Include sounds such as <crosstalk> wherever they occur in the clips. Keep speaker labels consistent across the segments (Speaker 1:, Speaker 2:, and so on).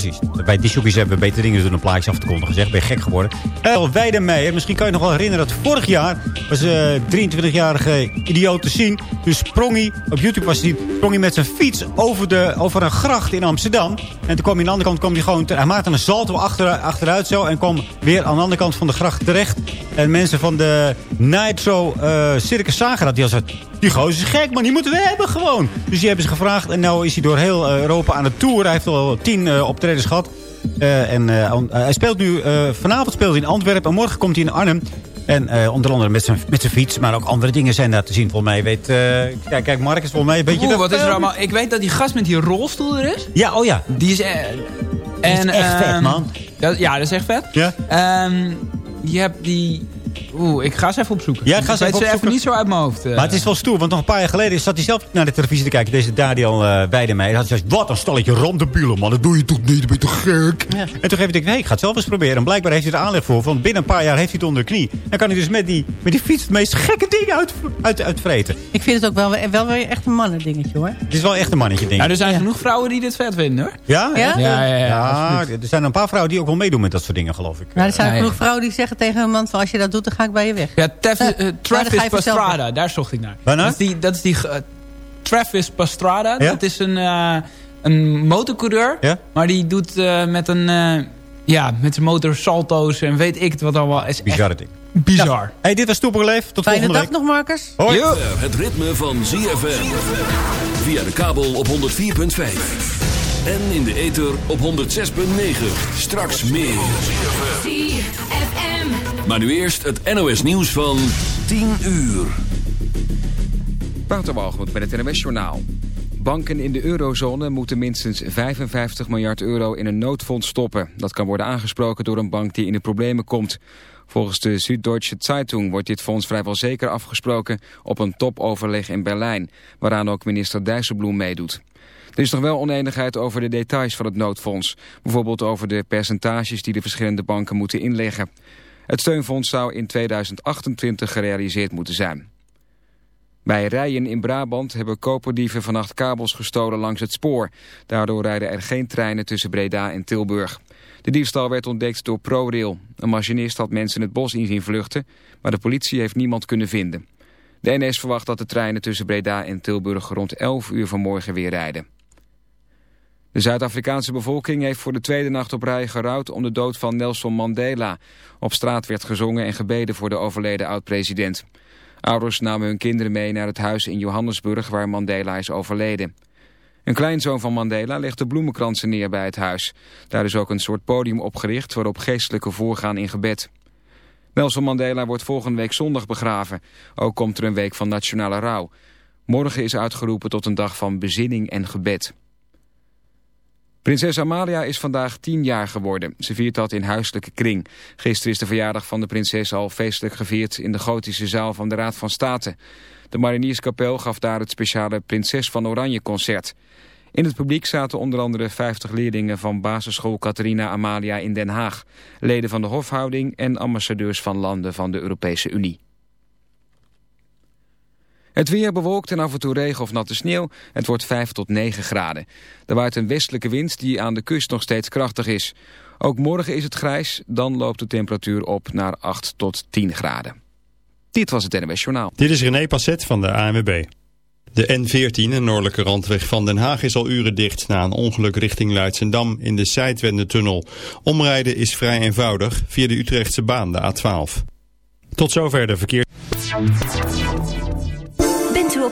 Speaker 1: Precies. Bij dishoekies hebben we betere dingen doen dan plaatjes af te kondigen. Zeg, ben je gek geworden. El Weidemeijer, misschien kan je nog wel herinneren dat vorig jaar was een 23-jarige idioot te zien. Dus sprong hij, op YouTube was hij, sprong hij met zijn fiets over, de, over een gracht in Amsterdam. En toen kwam hij aan de andere kant, kwam hij gewoon, hij maakte een salto achter, achteruit zo. En kwam weer aan de andere kant van de gracht terecht. En mensen van de Nitro uh, Circus zagen dat. Die al die gozer is gek man, die moeten we hebben gewoon. Dus die hebben ze gevraagd. En nu is hij door heel Europa aan de tour. Hij heeft al tien uh, optredens gehad. En hij speelt nu, vanavond speelt hij in Antwerpen. En morgen komt hij in Arnhem. En onder andere met zijn, met zijn fiets. Maar ook andere dingen zijn daar te zien. Volgens mij weet... kijk, kijk, Mark is volgens mij een beetje...
Speaker 2: Oeh, wat is er allemaal? Ik weet dat die gast met die rolstoel er is.
Speaker 1: Ja, oh ja.
Speaker 2: Die is,
Speaker 1: en, is echt vet, man.
Speaker 2: Dat, ja, dat is echt vet.
Speaker 1: Ja.
Speaker 2: Um, je hebt die Oeh, ik ga ze even opzoeken.
Speaker 1: Ja, ik ga
Speaker 2: ze even, even niet zo uit mijn hoofd.
Speaker 1: Maar het is wel stoer, want nog een paar jaar geleden zat hij zelf naar de televisie te kijken. Deze Daniel uh, Weidemeijer. Hij had gezegd, wat een stalletje randebielen, man. Dat doe je toch niet, dan ben je toch gek? Ja. En toen heeft hij nee, ik ga het zelf eens proberen. En blijkbaar heeft hij er aanleg voor, want binnen een paar jaar heeft hij het onder de knie. Dan kan hij dus met die, met die fiets het meest gekke dingen uit, uit, uitvreten.
Speaker 3: Ik vind het ook wel, wel weer echt een mannendingetje, hoor.
Speaker 1: Het is wel echt een mannetje ding.
Speaker 2: Ja, er zijn genoeg vrouwen die dit vet vinden, hoor.
Speaker 1: Ja?
Speaker 2: Ja, ja, ja.
Speaker 1: ja, er zijn een paar vrouwen die ook wel meedoen met dat soort dingen, geloof ik.
Speaker 3: Nou, er zijn genoeg vrouwen die zeggen tegen een man, van, als je dat doet, dan ga ik bij je weg.
Speaker 2: Ja, uh, Travis Pastrada, daar zocht ik naar.
Speaker 1: Waarna?
Speaker 2: Dat is die, dat is die uh, Travis Pastrada. Ja? Dat is een, uh, een motorcoureur.
Speaker 1: Ja?
Speaker 2: Maar die doet met een... ja, met zijn motor salto's en weet ik het wat allemaal. Is
Speaker 1: Bizarre ding.
Speaker 2: Bizar. Ja.
Speaker 1: Hey, dit was Toeperleef. Tot Fijne volgende
Speaker 3: dag nog, Marcus.
Speaker 1: Hoi.
Speaker 4: Het ritme van ZFM. Via de kabel op 104.5. En in de ether op 106.9. Straks meer. Maar nu eerst het NOS nieuws van 10 uur.
Speaker 5: Waterwalgemoed met het NOS Journaal. Banken in de eurozone moeten minstens 55 miljard euro in een noodfonds stoppen. Dat kan worden aangesproken door een bank die in de problemen komt. Volgens de Süddeutsche Zeitung wordt dit fonds vrijwel zeker afgesproken op een topoverleg in Berlijn, waaraan ook minister Dijsselbloem meedoet. Er is nog wel oneenigheid over de details van het noodfonds. Bijvoorbeeld over de percentages die de verschillende banken moeten inleggen. Het steunfonds zou in 2028 gerealiseerd moeten zijn. Bij Rijen in Brabant hebben koperdieven vannacht kabels gestolen langs het spoor. Daardoor rijden er geen treinen tussen Breda en Tilburg. De diefstal werd ontdekt door ProRail. Een machinist had mensen het bos in zien vluchten, maar de politie heeft niemand kunnen vinden. De NS verwacht dat de treinen tussen Breda en Tilburg rond 11 uur vanmorgen weer rijden. De Zuid-Afrikaanse bevolking heeft voor de tweede nacht op rij gerouwd om de dood van Nelson Mandela. Op straat werd gezongen en gebeden voor de overleden oud-president. Ouders namen hun kinderen mee naar het huis in Johannesburg waar Mandela is overleden. Een kleinzoon van Mandela legde bloemenkransen neer bij het huis. Daar is ook een soort podium opgericht waarop geestelijke voorgaan in gebed. Nelson Mandela wordt volgende week zondag begraven. Ook komt er een week van nationale rouw. Morgen is uitgeroepen tot een dag van bezinning en gebed. Prinses Amalia is vandaag tien jaar geworden. Ze viert dat in huiselijke kring. Gisteren is de verjaardag van de prinses al feestelijk gevierd... in de gotische zaal van de Raad van State. De Marinierskapel gaf daar het speciale Prinses van Oranje concert. In het publiek zaten onder andere 50 leerlingen van basisschool Catharina Amalia in Den Haag. Leden van de hofhouding en ambassadeurs van landen van de Europese Unie. Het weer bewolkt en af en toe regen of natte sneeuw. Het wordt 5 tot 9 graden. Er waait een westelijke wind die aan de kust nog steeds krachtig is. Ook morgen is het grijs, dan loopt de temperatuur op naar 8 tot 10 graden. Dit was het NWS Journaal.
Speaker 6: Dit is René Passet van de ANWB. De N14, een noordelijke randweg van Den Haag, is al uren dicht na een ongeluk richting Luidsendam in de Zijdwendetunnel. Omrijden is vrij eenvoudig via de Utrechtse baan, de A12. Tot zover de verkeer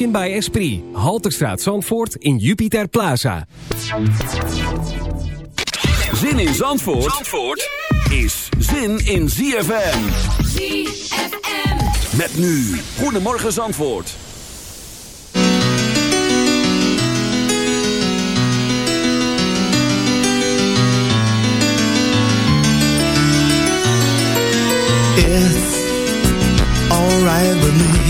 Speaker 7: Emotion by Esprit.
Speaker 8: Halterstraat Zandvoort in Jupiter Plaza.
Speaker 4: Zin in Zandvoort, Zandvoort is zin in ZFM.
Speaker 7: ZFM.
Speaker 4: Met nu, Goedemorgen Zandvoort.
Speaker 9: It's alright with me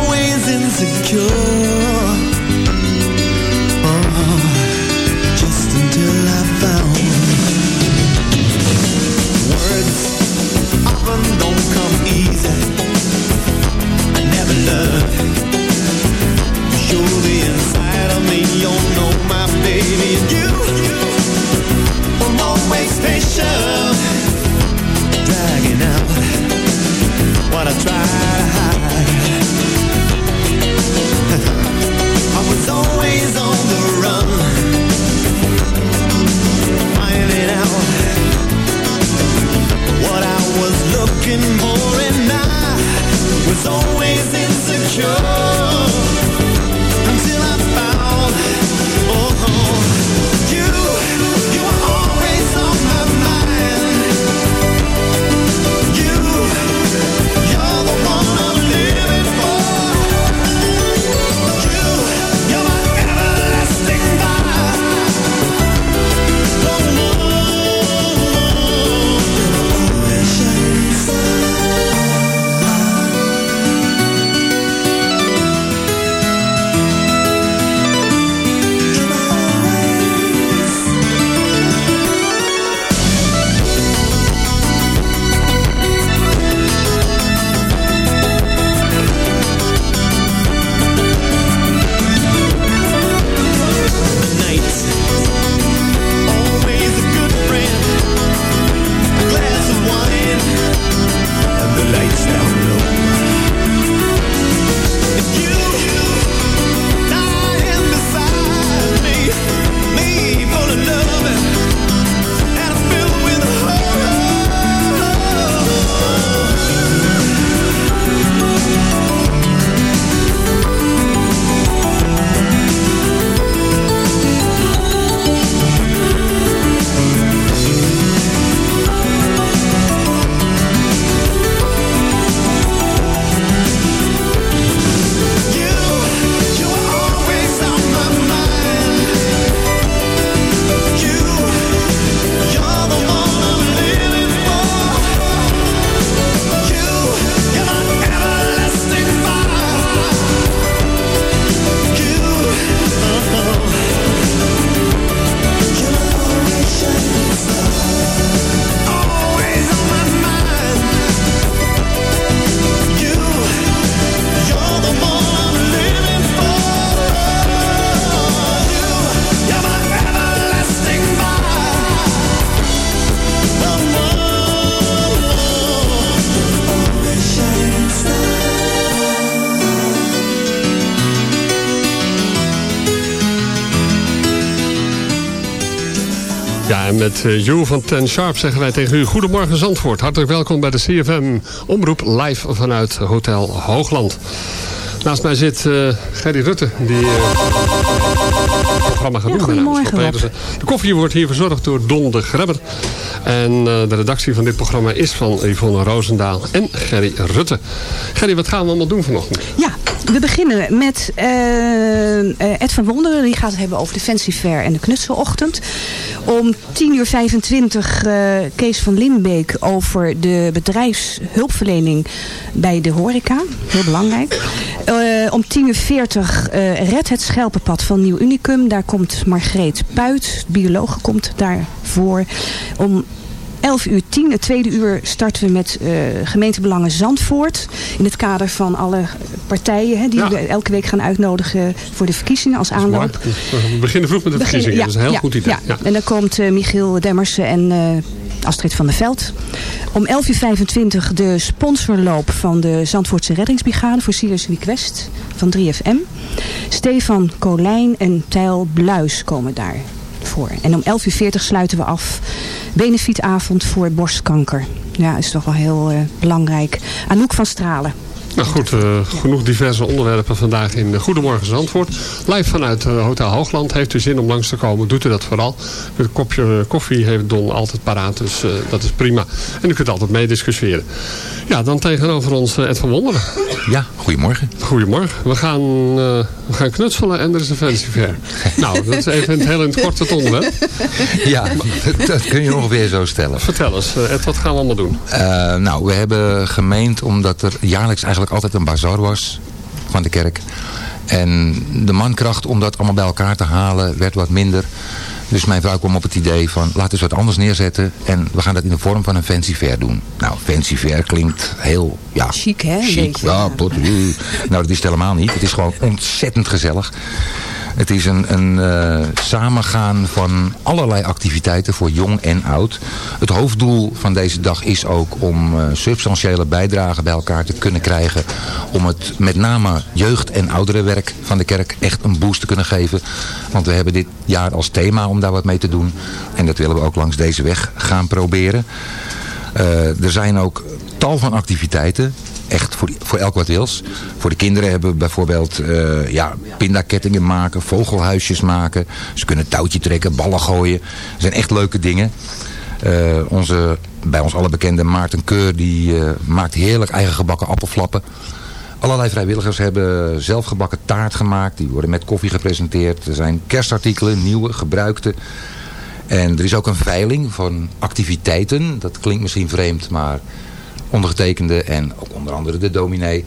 Speaker 9: insecure.
Speaker 10: Met Jo van Ten Sharp zeggen wij tegen u... Goedemorgen Zandvoort, hartelijk welkom bij de CFM Omroep live vanuit Hotel Hoogland. Naast mij zit uh, Gerry Rutte, die uh, het programma gaat
Speaker 11: Ja,
Speaker 10: doen.
Speaker 11: goedemorgen,
Speaker 10: Pedersen. De koffie wordt hier verzorgd door Don de Grebber. En uh, de redactie van dit programma is van Yvonne Roosendaal en Gerry Rutte. Gerry, wat gaan we allemaal doen vanochtend?
Speaker 11: Ja, we beginnen met Ed van Wonderen. Die gaat het hebben over de Fancy Fair en de knutselochtend. Om 10 uur 25 uh, Kees van Limbeek over de bedrijfshulpverlening bij de horeca. Heel belangrijk. Uh, om 10 uur 40 uh, Red het Schelpenpad van Nieuw Unicum. Daar komt Margreet Puit, bioloog, komt daarvoor. Om 11 uur 10, het tweede uur, starten we met uh, gemeentebelangen Zandvoort. In het kader van alle partijen hè, die ja. we elke week gaan uitnodigen voor de verkiezingen als aanloop.
Speaker 10: We beginnen vroeg met de
Speaker 11: Begin,
Speaker 10: verkiezingen,
Speaker 11: ja,
Speaker 10: dat is een heel
Speaker 11: ja,
Speaker 10: goed idee.
Speaker 11: Ja. En dan komt uh, Michiel Demmersen en uh, Astrid van der Veld. Om 11 uur 25 de sponsorloop van de Zandvoortse reddingsbrigade voor Serious Request van 3FM. Stefan Colijn en Tijl Bluis komen daar voor. En om 11.40 uur sluiten we af. Benefietavond voor borstkanker. Ja, is toch wel heel uh, belangrijk. Anouk van Stralen.
Speaker 10: Nou goed, uh, genoeg diverse onderwerpen vandaag in Goedemorgen Zandvoort. Live vanuit uh, Hotel Hoogland. Heeft u zin om langs te komen, doet u dat vooral. Een kopje uh, koffie heeft Don altijd paraat, dus dat is prima. En u kunt altijd meediscussiëren. Ja, dan tegenover ons Ed van Wonderen.
Speaker 12: Ja, goedemorgen.
Speaker 10: Goedemorgen. We gaan, we gaan knutselen en er is een fancy fair. <laughs> nou, dat is even het heel in het kort het onderwerp.
Speaker 12: Ja, dat kun je ongeveer zo stellen.
Speaker 10: Vertel eens, Ed, wat gaan we allemaal doen?
Speaker 12: nou, we hebben gemeend omdat er jaarlijks eigenlijk altijd een bazaar was van de kerk. En de mankracht om dat allemaal bij elkaar te halen werd wat minder. Dus mijn vrouw kwam op het idee van laten we wat anders neerzetten. En we gaan dat in de vorm van een fancy fair doen. Nou, fancy fair klinkt heel... Ja,
Speaker 11: chic hè?
Speaker 12: Chic, ja. Tot, <laughs> nou, dat is het helemaal niet. Het is gewoon ontzettend gezellig. Het is een, een uh, samengaan van allerlei activiteiten voor jong en oud. Het hoofddoel van deze dag is ook om uh, substantiële bijdragen bij elkaar te kunnen krijgen. Om het met name jeugd- en ouderenwerk van de kerk echt een boost te kunnen geven. Want we hebben dit jaar als thema om daar wat mee te doen. En dat willen we ook langs deze weg gaan proberen. Uh, er zijn ook tal van activiteiten echt voor, voor elk wat wils. Voor de kinderen hebben we bijvoorbeeld uh, ja, pindakettingen maken, vogelhuisjes maken. Ze kunnen touwtje trekken, ballen gooien. Dat zijn echt leuke dingen. Uh, onze, bij ons alle bekende Maarten Keur, die uh, maakt heerlijk eigen gebakken appelflappen. Allerlei vrijwilligers hebben zelfgebakken taart gemaakt. Die worden met koffie gepresenteerd. Er zijn kerstartikelen, nieuwe, gebruikte. En er is ook een veiling van activiteiten. Dat klinkt misschien vreemd, maar ondergetekende en ook onder andere de dominee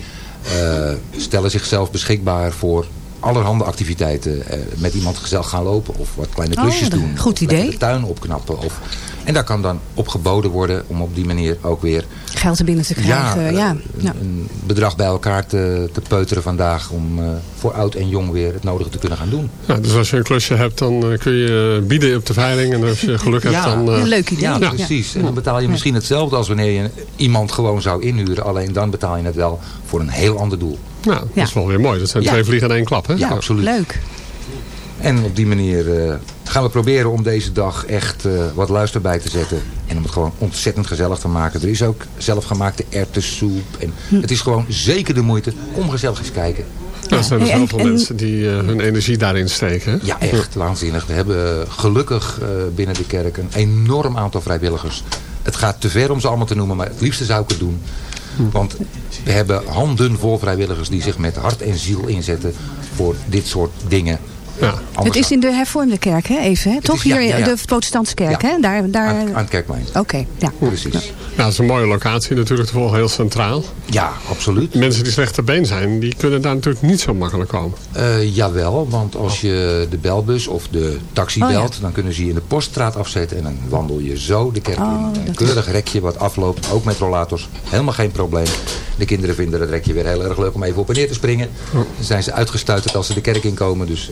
Speaker 12: uh, stellen zichzelf beschikbaar voor allerhande activiteiten. Uh, met iemand gezellig gaan lopen of wat kleine klusjes
Speaker 11: oh,
Speaker 12: doen.
Speaker 11: Goed idee.
Speaker 12: de tuin opknappen. Of, en daar kan dan op geboden worden om op die manier ook weer...
Speaker 11: Geld er binnen te krijgen, ja. ja.
Speaker 12: Een, ja. een bedrag bij elkaar te, te peuteren vandaag om uh, voor oud en jong weer het nodige te kunnen gaan doen.
Speaker 10: Ja, dus als je een klusje hebt, dan uh, kun je bieden op de veiling. En als je <laughs> geluk hebt, dan...
Speaker 11: Uh, een leuk idee.
Speaker 12: Ja, precies. En dan betaal je misschien hetzelfde als wanneer je iemand gewoon zou inhuren. Alleen dan betaal je het wel voor een heel ander doel.
Speaker 10: Nou, dat ja. is wel weer mooi. Dat zijn ja. twee vliegen in één klap, hè?
Speaker 12: Ja, absoluut.
Speaker 11: Leuk.
Speaker 12: En op die manier gaan we proberen om deze dag echt uh, wat luister bij te zetten. En om het gewoon ontzettend gezellig te maken. Er is ook zelfgemaakte erwtensoep. En hm. het is gewoon zeker de moeite. Kom gezellig eens kijken.
Speaker 10: Ja, er zijn dus heel veel en, mensen die uh, hun energie daarin steken.
Speaker 12: Ja, echt waanzinnig. We hebben gelukkig binnen de kerk een enorm aantal vrijwilligers. Het gaat te ver om ze allemaal te noemen, maar het liefste zou ik het doen. Want we hebben handen vol vrijwilligers die zich met hart en ziel inzetten voor dit soort dingen.
Speaker 10: Ja.
Speaker 11: Het is in de hervormde kerk, hè? even, hè? toch?
Speaker 12: is, ja,
Speaker 11: Hier de protestantse kerk, hè? Daar, daar...
Speaker 12: Aan, aan het kerkplein.
Speaker 11: Oké, okay, ja.
Speaker 12: Precies.
Speaker 10: Ja, dat is een mooie locatie natuurlijk, volgen heel centraal.
Speaker 12: Ja, absoluut.
Speaker 10: Mensen die slecht te been zijn, die kunnen daar natuurlijk niet zo makkelijk komen.
Speaker 12: Uh, jawel, want als je de belbus of de taxi oh, belt, dan kunnen ze je in de poststraat afzetten en dan wandel je zo de kerk
Speaker 11: oh,
Speaker 12: in. Een keurig rekje wat afloopt, ook met rollators. Helemaal geen probleem. De kinderen vinden het rekje weer heel erg leuk om even op en neer te springen. Dan zijn ze uitgestuiterd als ze de kerk inkomen, dus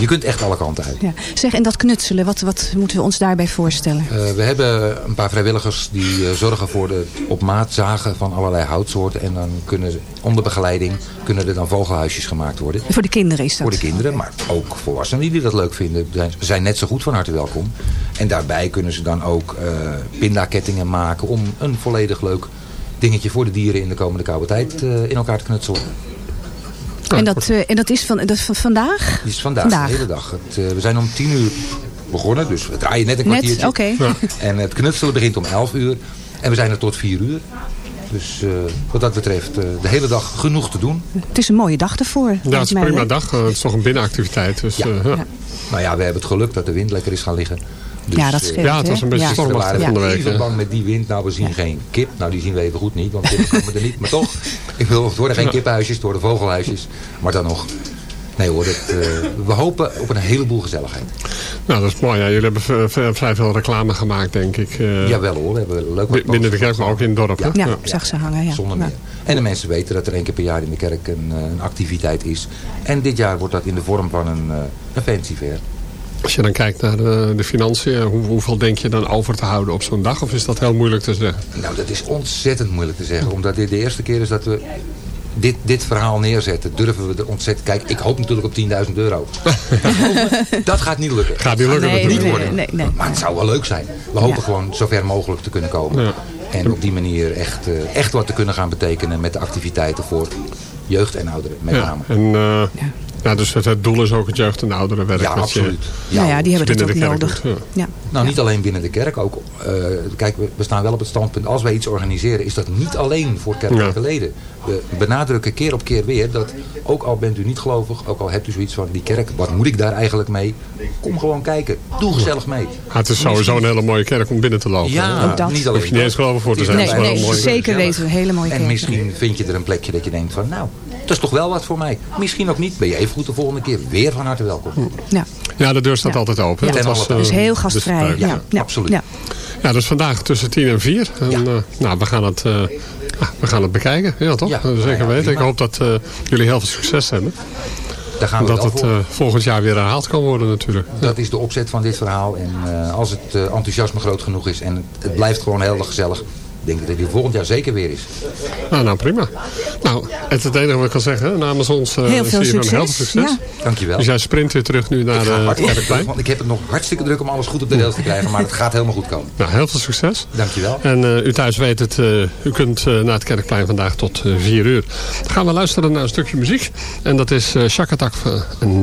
Speaker 12: je kunt echt alle kanten uit.
Speaker 11: Ja. Zeg, en dat knutselen, wat, wat moeten we ons daarbij voorstellen?
Speaker 12: Eh, we hebben een paar vrijwilligers die eh, zorgen voor de op maat zagen van allerlei houtsoorten. En dan kunnen ze, onder begeleiding kunnen er dan vogelhuisjes gemaakt worden.
Speaker 11: Voor de kinderen is dat?
Speaker 12: Voor de kinderen, maar ook volwassenen die dat leuk vinden. zijn- zijn net zo goed van harte welkom. En daarbij kunnen ze dan ook eh pindakettingen maken om een volledig leuk dingetje voor de dieren in de komende koude tijd in elkaar te knutselen.
Speaker 11: En dat, eh, en dat is van, dat is van vandaag?
Speaker 12: Die is vandaag, de hele dag. Het, eh, we zijn om tien uur begonnen, dus we draaien net een
Speaker 11: Net,
Speaker 12: kwartiertje.
Speaker 11: Ja. <laughs>
Speaker 12: En het knutselen begint om 11 uur. En we zijn er tot 4 uur. Dus eh, wat dat betreft eh, de hele dag genoeg te doen.
Speaker 11: Het is een mooie dag ervoor.
Speaker 10: Ja, het is een prima dag. Het is toch een binnenactiviteit. Dus,
Speaker 12: Ja.
Speaker 10: eh, ja.
Speaker 12: Nou ja, we hebben het geluk dat de wind lekker is gaan liggen.
Speaker 11: Ja, dat
Speaker 12: eh,
Speaker 11: scheelt, Ja, het was
Speaker 10: een beetje stormachtig
Speaker 12: we
Speaker 10: van de week,
Speaker 12: Even
Speaker 10: hè?
Speaker 12: bang met die wind. Nou, we zien geen kip. Nou, die zien we even goed niet, want kippen komen er niet. Maar toch, ik wil, het worden geen
Speaker 10: Ja.
Speaker 12: kippenhuisjes, het worden vogelhuisjes. Maar dan nog. Nee hoor, eh, we hopen op een heleboel gezelligheid.
Speaker 10: Nou, dat is mooi. Ja. Jullie hebben vrij veel reclame gemaakt, denk ik. eh,
Speaker 12: Jawel hoor, we hebben leuk
Speaker 10: bi- Binnen de kerk, maar ook in het dorp. hè?
Speaker 11: Ja, ik zag ze hangen. Ja.
Speaker 12: Zonder
Speaker 11: Ja.
Speaker 12: meer. En de mensen weten dat er één keer per jaar in de kerk een, eh, een activiteit is. En dit jaar wordt dat in de vorm van een, eh een fancy fair.
Speaker 10: Als je dan kijkt naar de, de financiën, hoe, hoeveel denk je dan over te houden op zo'n dag? Of is dat heel moeilijk te zeggen?
Speaker 12: Nou, dat is ontzettend moeilijk te zeggen. Omdat dit de eerste keer is dat we dit, dit verhaal neerzetten. Durven we er ontzettend... Kijk, ik hoop natuurlijk op 10.000 euro. <laughs> dat gaat niet lukken.
Speaker 10: Gaat niet lukken
Speaker 12: Dat gaat
Speaker 10: natuurlijk.
Speaker 12: niet worden.
Speaker 11: Nee, nee.
Speaker 12: Maar het zou wel leuk zijn. We hopen
Speaker 11: Ja.
Speaker 12: gewoon zo ver mogelijk te kunnen komen.
Speaker 10: Ja.
Speaker 12: En op die manier echt, eh, echt wat te kunnen gaan betekenen met de activiteiten voor jeugd en ouderen met
Speaker 10: Ja,
Speaker 12: name.
Speaker 10: en, eh, ja. dus het, het doel is ook het jeugd- en ouderenwerk.
Speaker 12: Ja,
Speaker 10: je
Speaker 12: absoluut.
Speaker 11: Nou ja, die hebben het ook nodig.
Speaker 10: ja.
Speaker 11: Ja.
Speaker 12: Nou, niet alleen binnen de kerk. Ook, eh, kijk, we, we staan wel op het standpunt. Als wij iets organiseren, is dat niet alleen voor kerkelijke leden. We benadrukken keer op keer weer dat, ook al bent u niet gelovig, ook al hebt u zoiets van die kerk, wat moet ik daar eigenlijk mee? Kom gewoon kijken. Doe gezellig mee.
Speaker 10: Ah, het is sowieso een hele mooie kerk om binnen te lopen.
Speaker 12: Ja,
Speaker 11: dat.
Speaker 12: niet
Speaker 10: Hoef
Speaker 12: alleen
Speaker 10: je niet eens geloven voor te zijn.
Speaker 11: Nee,
Speaker 10: Het is wel
Speaker 11: nee,
Speaker 10: een mooie
Speaker 11: zeker weten. Een hele mooie
Speaker 12: En
Speaker 11: kerk.
Speaker 12: misschien vind je er een plekje dat je denkt van, nou, dat is toch wel wat voor mij. Misschien ook niet. Ben je even goed de volgende keer weer van harte welkom.
Speaker 11: Ja.
Speaker 10: Ja, de deur staat
Speaker 11: Ja.
Speaker 10: altijd open.
Speaker 11: Ja.
Speaker 10: Dat was, eh,
Speaker 11: Dus heel
Speaker 10: de
Speaker 11: gastvrij.
Speaker 10: spreuk,
Speaker 11: Ja, ja,
Speaker 12: absoluut.
Speaker 11: Ja.
Speaker 10: Ja, dus vandaag tussen 10 en 4. En, eh, nou, we gaan het, eh, ah, we gaan het bekijken. Ja, toch?
Speaker 12: Ja.
Speaker 10: Eh, Zeker
Speaker 12: Ja, ja,
Speaker 10: weten. Ik hoop dat eh, jullie heel veel succes hebben.
Speaker 12: Daar gaan we
Speaker 10: dat het eh, volgend jaar weer herhaald kan worden natuurlijk.
Speaker 12: Dat is de opzet van dit verhaal. En eh, als het eh, enthousiasme groot genoeg is en het, het blijft gewoon heel erg gezellig, denk ik dat hij volgend jaar zeker weer is.
Speaker 10: Nou, nou prima. Nou, het, het enige wat ik kan zeggen, namens ons eh,
Speaker 11: Heel veel
Speaker 10: CFM, heel veel
Speaker 11: succes.
Speaker 10: succes.
Speaker 11: Ja.
Speaker 12: Dankjewel.
Speaker 10: Dus jij sprint weer terug nu naar de
Speaker 12: hartstikke
Speaker 10: kerkplein.
Speaker 12: want ik heb het nog hartstikke druk om alles goed op de rails te krijgen. Maar het gaat helemaal goed komen.
Speaker 10: Nou, heel veel succes.
Speaker 12: Dankjewel.
Speaker 10: En eh, u thuis weet het, eh, u kunt eh, naar het Kerkplein vandaag tot eh 4 uur. Dan gaan we luisteren naar een stukje muziek. En dat is uh, Shakatak van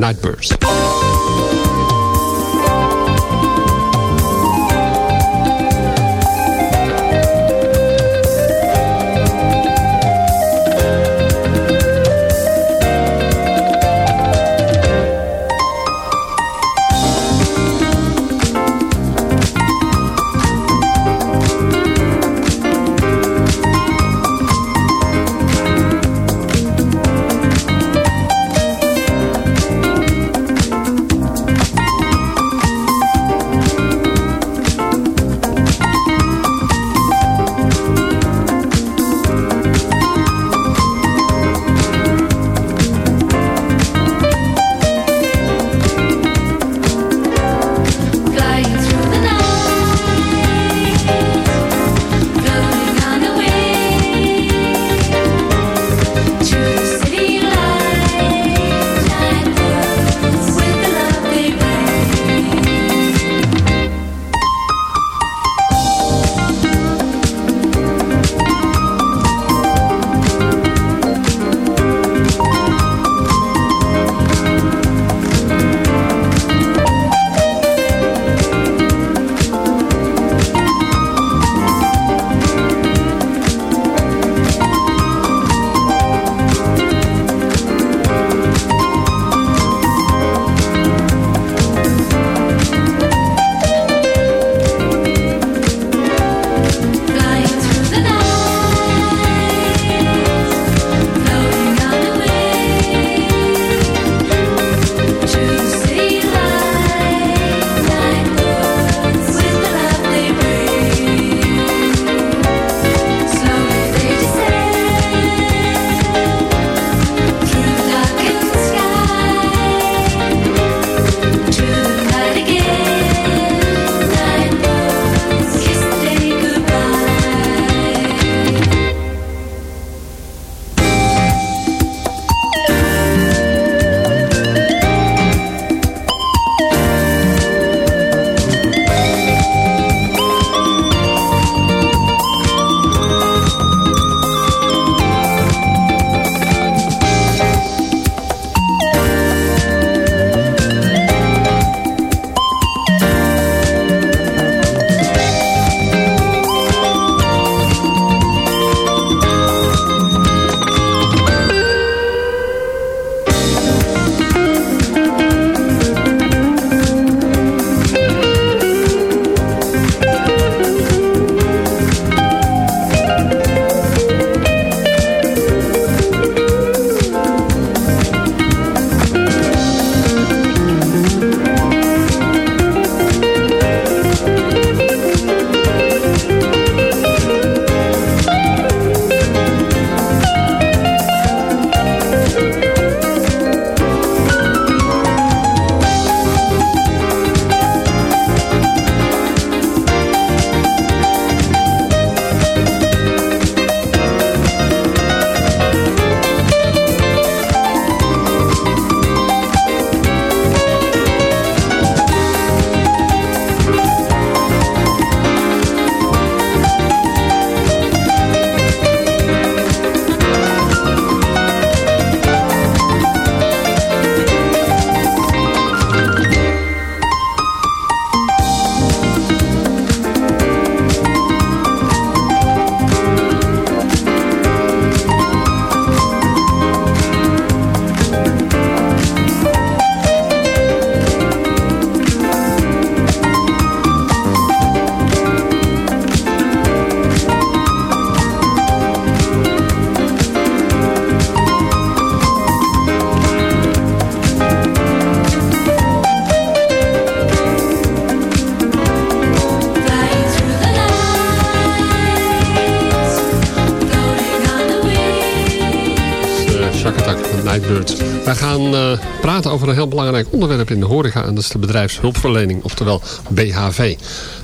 Speaker 10: gaan eh, praten over een heel belangrijk onderwerp in de horeca. En dat is de bedrijfshulpverlening, oftewel BHV.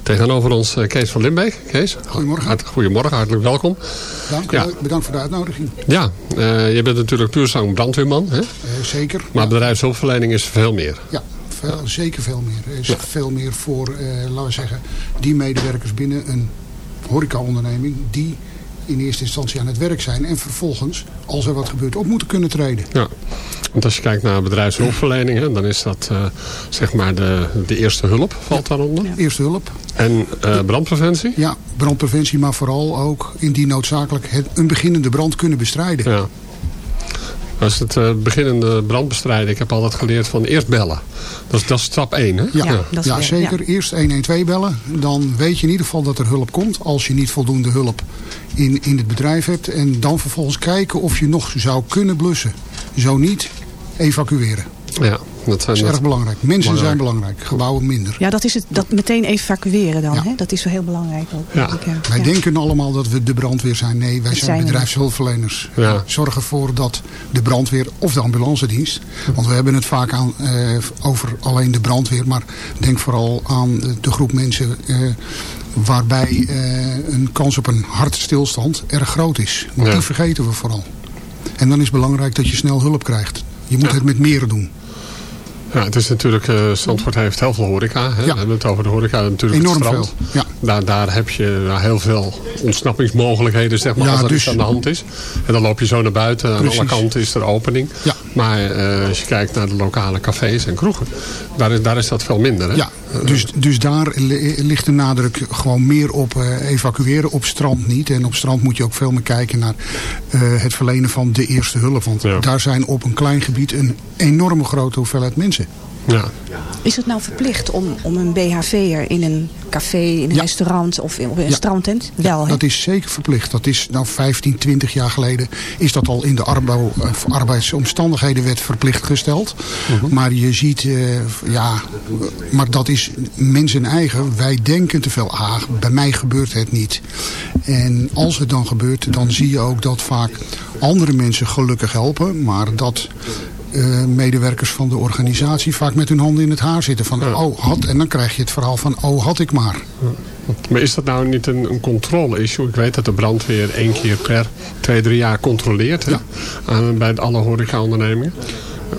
Speaker 10: Tegenover ons eh, Kees van Limbeek. Kees,
Speaker 13: Goedemorgen.
Speaker 10: hart- goedemorgen, hartelijk welkom.
Speaker 13: Dank,
Speaker 10: Ja.
Speaker 13: bedankt voor de uitnodiging.
Speaker 10: Ja, eh, je bent natuurlijk puur zo'n brandweerman. Hè?
Speaker 13: Zeker.
Speaker 10: Maar bedrijfshulpverlening is veel meer.
Speaker 13: Ja, veel, zeker veel meer. Er is veel meer voor, laten we zeggen, die medewerkers binnen een horecaonderneming die in eerste instantie aan het werk zijn en vervolgens, als er wat gebeurt, op moeten kunnen treden.
Speaker 10: Ja, want als je kijkt naar bedrijfshulpverlening, hè, dan is dat eh, zeg maar de, de eerste hulp, valt daaronder.
Speaker 13: Eerste hulp.
Speaker 10: En eh, brandpreventie?
Speaker 13: Ja, brandpreventie, maar vooral ook indien noodzakelijk het, een beginnende brand kunnen bestrijden.
Speaker 10: Ja. Als het eh, beginnende brand bestrijden, ik heb altijd geleerd van eerst bellen. Dat is, dat is stap 1, hè?
Speaker 13: Ja, ja, zeker. Eerst 112 bellen. Dan weet je in ieder geval dat er hulp komt. Als je niet voldoende hulp in, in het bedrijf hebt. En dan vervolgens kijken of je nog zou kunnen blussen. Zo niet, evacueren.
Speaker 10: Ja, dat, zijn,
Speaker 13: is erg belangrijk. Mensen
Speaker 10: belangrijk.
Speaker 13: zijn belangrijk. Gebouwen minder.
Speaker 11: Ja, dat is het. Dat meteen evacueren dan. Hè? Dat is wel heel belangrijk ook.
Speaker 13: Ja.
Speaker 11: denk ik, ja.
Speaker 13: Wij
Speaker 11: Ja.
Speaker 13: denken allemaal dat we de brandweer zijn. Nee, wij
Speaker 11: Dat
Speaker 13: zijn bedrijfshulpverleners.
Speaker 10: Ja.
Speaker 13: Zorg ervoor dat de brandweer of de ambulance dienst. Want we hebben het vaak aan, eh, over alleen de brandweer. Maar denk vooral aan de, de groep mensen eh, waarbij eh, een kans op een hartstilstand erg groot is. Want
Speaker 10: Ja.
Speaker 13: die vergeten we vooral. En dan is het belangrijk dat je snel hulp krijgt. Je moet het met meer doen.
Speaker 10: Ja, het is natuurlijk, Zandvoort heeft heel veel horeca. Hè? We hebben het over de horeca natuurlijk
Speaker 13: Enorm
Speaker 10: het strand.
Speaker 13: veel, ja.
Speaker 10: Daar, daar heb je nou, heel veel ontsnappingsmogelijkheden, zeg maar,
Speaker 13: Ja,
Speaker 10: als er
Speaker 13: dus-
Speaker 10: iets aan de hand is. En dan loop je zo naar buiten. Aan
Speaker 13: Precies.
Speaker 10: alle kanten is er opening.
Speaker 13: Ja.
Speaker 10: Maar eh, als je kijkt naar de lokale cafés en kroegen, daar is, daar is dat veel minder. Hè?
Speaker 13: Ja, dus, dus daar li- ligt de nadruk gewoon meer op eh, evacueren. Op strand niet. En op strand moet je ook veel meer kijken naar eh, het verlenen van de eerste hulp. Want daar zijn op een klein gebied een enorme grote hoeveelheid mensen.
Speaker 10: Ja.
Speaker 11: Is het nou verplicht om, om een BHV'er in een café, in een restaurant of in, een
Speaker 13: Ja.
Speaker 11: strandtent? Wel?
Speaker 13: Dat is zeker verplicht. Dat is nou 15, 20 jaar geleden is dat al in de of arbeidsomstandighedenwet verplicht gesteld. Maar je ziet, eh, ja, maar dat is mensen eigen. Wij denken te veel, ah, bij mij gebeurt het niet. En als het dan gebeurt, dan zie je ook dat vaak andere mensen gelukkig helpen. Maar dat eh, medewerkers van de organisatie vaak met hun handen in het haar zitten. Van, oh, had, en dan krijg je het verhaal van, oh, had ik maar.
Speaker 10: Maar is dat nou niet een, een controle-issue? Ik weet dat de brandweer één keer per twee, drie jaar controleert hè? Aan, bij alle horecaondernemingen.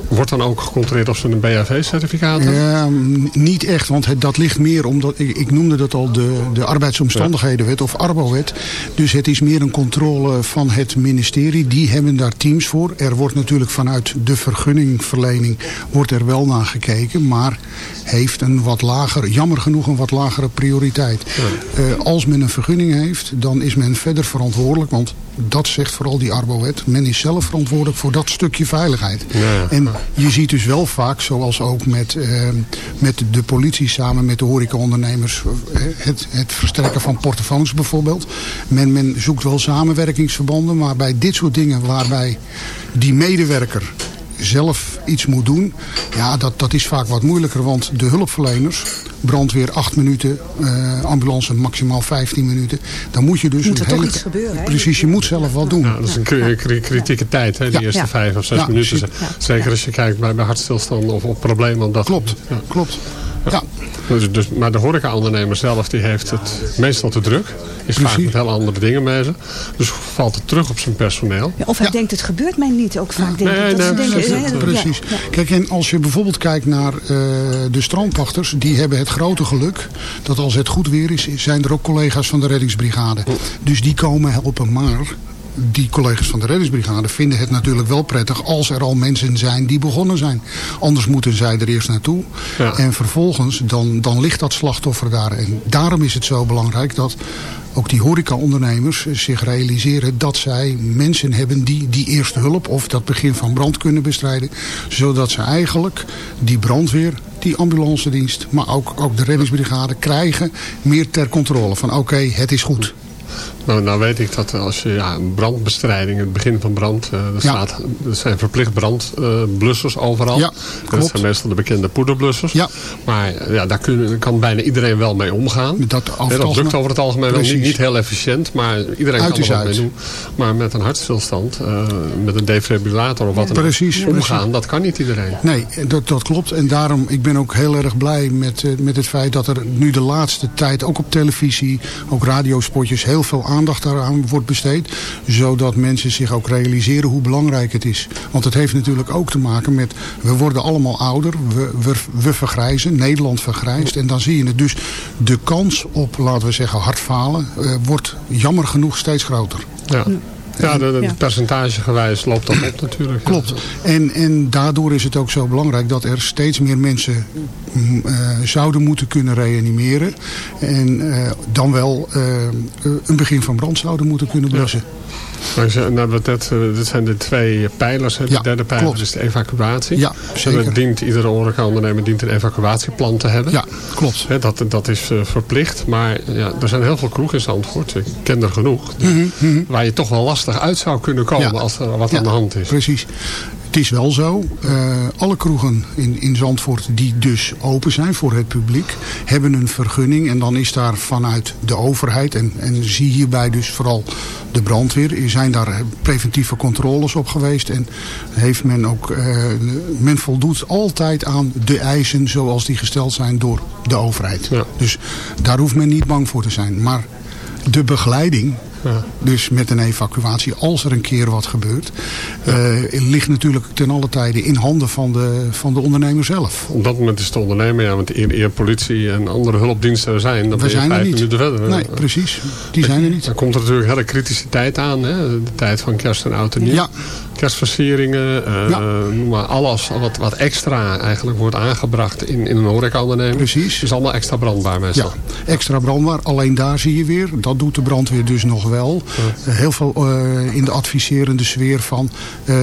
Speaker 10: Wordt dan ook gecontroleerd of ze een BHV-certificaat hebben?
Speaker 13: Ja, niet echt, want het, dat ligt meer omdat, ik, ik noemde dat al de, de arbeidsomstandighedenwet of Arbowet. Dus het is meer een controle van het ministerie. Die hebben daar teams voor. Er wordt natuurlijk vanuit de vergunningverlening wordt er wel naar gekeken. Maar heeft een wat lager, jammer genoeg een wat lagere prioriteit. Eh, als men een vergunning heeft, dan is men verder verantwoordelijk. Want dat zegt vooral die Arbowet. Men is zelf verantwoordelijk voor dat stukje veiligheid.
Speaker 10: Ja.
Speaker 13: En je ziet dus wel vaak, zoals ook met, eh, met de politie samen met de horecaondernemers, eh, het, het versterken van portofoons bijvoorbeeld. Men, men zoekt wel samenwerkingsverbanden, maar bij dit soort dingen waarbij die medewerker zelf iets moet doen, ja, dat, dat is vaak wat moeilijker. Want de hulpverleners, brandweer 8 minuten, eh, ambulance maximaal 15 minuten. Dan moet je dus
Speaker 11: Moet er
Speaker 13: een
Speaker 11: toch
Speaker 13: hele...
Speaker 11: iets gebeuren?
Speaker 13: Precies, je moet zelf wat doen.
Speaker 10: Ja, dat is een kri- kri- kritieke tijd, hè, die
Speaker 13: Ja.
Speaker 10: eerste
Speaker 13: Ja.
Speaker 10: vijf of zes
Speaker 13: Ja,
Speaker 10: minuten.
Speaker 13: precies.
Speaker 10: Z- Zeker als je kijkt bij, bij hartstilstanden of op problemen. Dat
Speaker 13: Klopt, klopt. Ja.
Speaker 10: Dus, dus, maar de horecaondernemer zelf die heeft het meestal te druk. Is vaak met heel andere dingen bezig. Dus valt het terug op zijn personeel.
Speaker 11: Ja, of hij denkt, het gebeurt mij niet ook vaak. Denk
Speaker 10: Nee,
Speaker 11: ik. Dat
Speaker 10: nee,
Speaker 11: ze denken,
Speaker 10: precies.
Speaker 11: hè, ja.
Speaker 13: Kijk, en als je bijvoorbeeld kijkt naar eh, de strandwachters, die hebben het grote geluk dat als het goed weer is, zijn er ook collega's van de reddingsbrigade. Dus die komen helpen, maar die collega's van de reddingsbrigade vinden het natuurlijk wel prettig als er al mensen zijn die begonnen zijn. Anders moeten zij er eerst naartoe. En vervolgens, dan, dan ligt dat slachtoffer daar. En daarom is het zo belangrijk dat ook die horecaondernemers zich realiseren dat zij mensen hebben die die eerste hulp of dat begin van brand kunnen bestrijden. Zodat ze eigenlijk die brandweer, die ambulance dienst, maar ook, ook de reddingsbrigade krijgen meer ter controle. Van oké, het is goed.
Speaker 10: Nou, nou weet ik dat als je ja, brandbestrijding, het begin van brand, eh, er, staat, er zijn verplicht brandblussers overal.
Speaker 13: Ja,
Speaker 10: dat zijn meestal de bekende poederblussers.
Speaker 13: Ja.
Speaker 10: Maar ja, daar kun, kan bijna iedereen wel mee omgaan.
Speaker 13: Dat,
Speaker 10: dat lukt over het algemeen wel niet, niet heel efficiënt, maar iedereen
Speaker 13: Uit
Speaker 10: kan er wat
Speaker 13: uit.
Speaker 10: mee doen. Maar met een hartstilstand, eh, met een defibrillator of wat dan ook,
Speaker 13: Precies,
Speaker 10: omgaan,
Speaker 13: precies.
Speaker 10: dat kan niet iedereen.
Speaker 13: Nee, dat, dat klopt. En daarom, ik ben ook heel erg blij met, eh, met het feit dat er nu de laatste tijd, ook op televisie, ook radiospotjes, heel veel aandacht daaraan wordt besteed. Zodat mensen zich ook realiseren hoe belangrijk het is. Want het heeft natuurlijk ook te maken met, we worden allemaal ouder, we, we, we vergrijzen, Nederland vergrijst. En dan zie je het. Dus de kans op, laten we zeggen, hartfalen, eh, wordt jammer genoeg steeds groter.
Speaker 10: Ja. Ja, de, de-
Speaker 13: Ja.
Speaker 10: percentagegewijs loopt dat op natuurlijk.
Speaker 13: Klopt. En, en daardoor is het ook zo belangrijk dat er steeds meer mensen mm, eh, zouden moeten kunnen reanimeren. En eh, dan wel eh, een begin van brand zouden moeten kunnen blussen.
Speaker 10: Nou, wat dat, eh, dit zijn de twee pijlers. De
Speaker 13: Ja,
Speaker 10: derde pijler
Speaker 13: klopt.
Speaker 10: is de evacuatie.
Speaker 13: Ja, zeker.
Speaker 10: dient, iedere horecaondernemer dient een evacuatieplan te hebben.
Speaker 13: Ja, klopt.
Speaker 10: Dat, dat is eh, verplicht. Maar ja, er zijn heel veel kroegen in Zandvoort. Ik ken er genoeg. die- Waar je toch wel lastig uit zou kunnen komen
Speaker 13: Mhm, Ja.
Speaker 10: als er wat
Speaker 13: Ja,
Speaker 10: aan de hand is.
Speaker 13: Precies. Het is wel zo, eh, alle kroegen in, in Zandvoort die dus open zijn voor het publiek, hebben een vergunning. En dan is daar vanuit de overheid, en, en zie hierbij dus vooral de brandweer, zijn daar preventieve controles op geweest. En heeft men ook, eh, men voldoet altijd aan de eisen zoals die gesteld zijn door de overheid. Dus daar hoeft men niet bang voor te zijn. Maar de begeleiding, dus met een evacuatie, als er een keer wat gebeurt, eh, ligt natuurlijk ten alle tijde in handen van de, van de ondernemer zelf.
Speaker 10: Op dat moment is het de ondernemer, ja, want eer, eer politie en andere hulpdiensten er zijn, dan
Speaker 13: We
Speaker 10: ben je
Speaker 13: zijn er
Speaker 10: vijf minuten verder.
Speaker 13: Nee, precies. Die zijn er niet.
Speaker 10: Dan komt er natuurlijk hele kritische tijd aan. Hè? De tijd van kerst en oud en nieuw.
Speaker 13: Ja.
Speaker 10: Kerstversieringen, eh, noem maar alles wat, wat extra eigenlijk wordt aangebracht in, in een horecaonderneming.
Speaker 13: Precies.
Speaker 10: Is allemaal extra brandbaar meestal.
Speaker 13: Ja, extra brandbaar. Alleen daar zie je weer, dat doet de brandweer dus nog wel. Eh, heel veel eh, in de adviserende sfeer van... eh,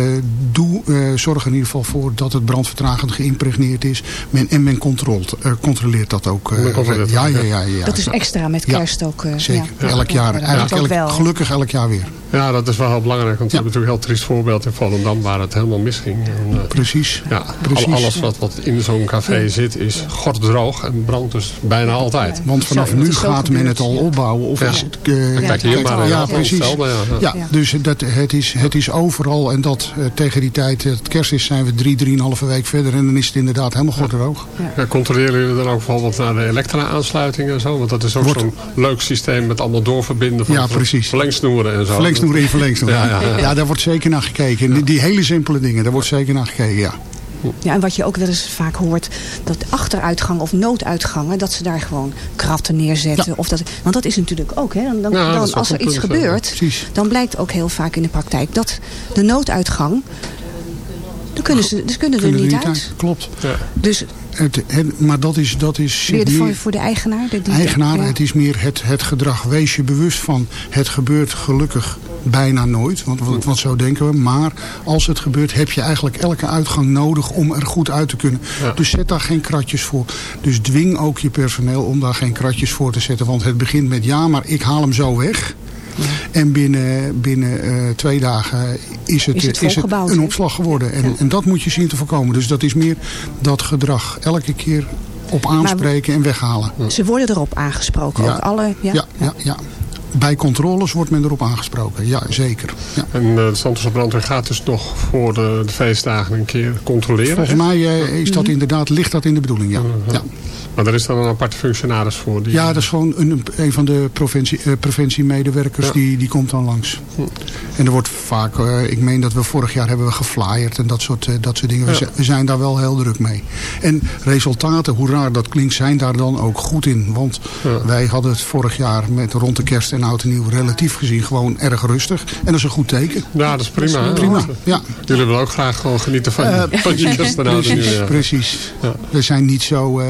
Speaker 13: doe, eh, zorg er in ieder geval voor dat het brandvertragend geïmpregneerd is. Men, en men controleert, eh, controleert dat ook. eh,
Speaker 10: controleert
Speaker 13: ja,
Speaker 10: dat,
Speaker 13: ja,
Speaker 10: ja.
Speaker 13: ja, ja.
Speaker 11: Dat is extra met
Speaker 13: Ja,
Speaker 11: kerst ook. eh,
Speaker 13: Zeker,
Speaker 11: ja.
Speaker 13: elk jaar. Eigenlijk elk-
Speaker 11: wel.
Speaker 13: gelukkig elk jaar weer.
Speaker 10: Ja, dat is wel heel belangrijk. Want we hebben natuurlijk een heel triest voorbeeld in Volendam waar het helemaal misging. En, eh,
Speaker 13: Precies.
Speaker 10: ja,
Speaker 13: Precies.
Speaker 10: al- alles wat, wat in zo'n café zit is gorddroog en brandt dus bijna altijd.
Speaker 13: Want vanaf nu gaat men het al opbouwen. Of
Speaker 10: Ja.
Speaker 13: is het, eh,
Speaker 10: Kijk hier maar,
Speaker 13: ja,
Speaker 10: ja,
Speaker 13: precies.
Speaker 10: hetzelfde, ja.
Speaker 13: Ja, dus dat, het, is, het is overal. En dat eh, tegen die tijd, het kerst is, zijn we drie, drieënhalve week verder. En dan is het inderdaad helemaal gorddroog.
Speaker 10: Ja, controleren jullie dan ook bijvoorbeeld naar de elektra-aansluitingen en zo? Want dat is ook zo'n leuk systeem met allemaal doorverbinden van
Speaker 13: Ja,
Speaker 10: ver-
Speaker 13: precies.
Speaker 10: verlengsnoeren en zo.
Speaker 13: Verlengsnoeren in verlengsnoeren.
Speaker 10: Ja, ja, ja.
Speaker 13: Ja, daar wordt zeker naar gekeken. En Die, die hele simpele dingen, daar wordt zeker naar gekeken, ja.
Speaker 11: Ja, en wat je ook wel eens vaak hoort, dat achteruitgang of nooduitgangen, dat ze daar gewoon kratten neerzetten. Of dat, want dat is natuurlijk ook, hè, dan, dan,
Speaker 10: Ja,
Speaker 11: als er iets
Speaker 10: punt, ja.
Speaker 11: gebeurt, dan blijkt ook heel vaak in de praktijk dat de nooduitgang, dan kunnen ze, dus kunnen er
Speaker 13: Kunnen
Speaker 11: niet
Speaker 13: er
Speaker 11: uit.
Speaker 13: Klopt.
Speaker 11: Dus
Speaker 13: Het, het- maar dat is, dat is meer-
Speaker 11: voor, voor de eigenaar. De, die,
Speaker 13: eigenaar.
Speaker 11: ja.
Speaker 13: Het is meer het, het gedrag. Wees je bewust van. Het gebeurt gelukkig bijna nooit. Want, want, want zo denken we. Maar als het gebeurt heb je eigenlijk elke uitgang nodig om er goed uit te kunnen. Dus zet daar geen kratjes voor. Dus dwing ook je personeel om daar geen kratjes voor te zetten. Want het begint met ja, maar ik haal hem zo weg. En binnen, binnen eh, twee dagen is het,
Speaker 11: Is het
Speaker 13: is het
Speaker 11: volgebouwd,
Speaker 13: een opslag geworden. En, en dat moet je zien te voorkomen. Dus dat is meer dat gedrag. Elke keer op aanspreken en weghalen.
Speaker 11: Ze worden erop aangesproken.
Speaker 13: Ja.
Speaker 11: Ook alle, ja?
Speaker 13: Ja, ja, ja. Bij controles wordt men erop aangesproken. Ja, zeker. Ja.
Speaker 10: En eh, de Zandvoortse brandweer gaat dus nog voor de, de feestdagen een keer controleren.
Speaker 13: Volgens mij eh, is dat inderdaad, ligt dat in de bedoeling, ja. ja.
Speaker 10: Maar er is dan een aparte functionaris voor. Die,
Speaker 13: Ja, dat is gewoon een, een van de provincie, eh, preventiemedewerkers,
Speaker 10: Ja.
Speaker 13: die, die komt dan langs. En er wordt vaak, ik meen dat we vorig jaar hebben we geflyerd en dat soort, dat soort dingen.
Speaker 10: Ja.
Speaker 13: we zijn daar wel heel druk mee. En resultaten, hoe raar dat klinkt, zijn daar dan ook goed in. Want wij hadden het vorig jaar met rond de kerst en oud en nieuw relatief gezien gewoon erg rustig. En dat is een goed teken.
Speaker 10: Ja, dat is prima.
Speaker 13: Prima,
Speaker 10: eh,
Speaker 13: ja.
Speaker 10: Jullie willen ook graag gewoon genieten van,
Speaker 13: Eh,
Speaker 10: van je kerst en oud en nieuw,
Speaker 13: precies,
Speaker 10: ja.
Speaker 13: precies.
Speaker 10: Ja.
Speaker 13: We zijn niet zo eh,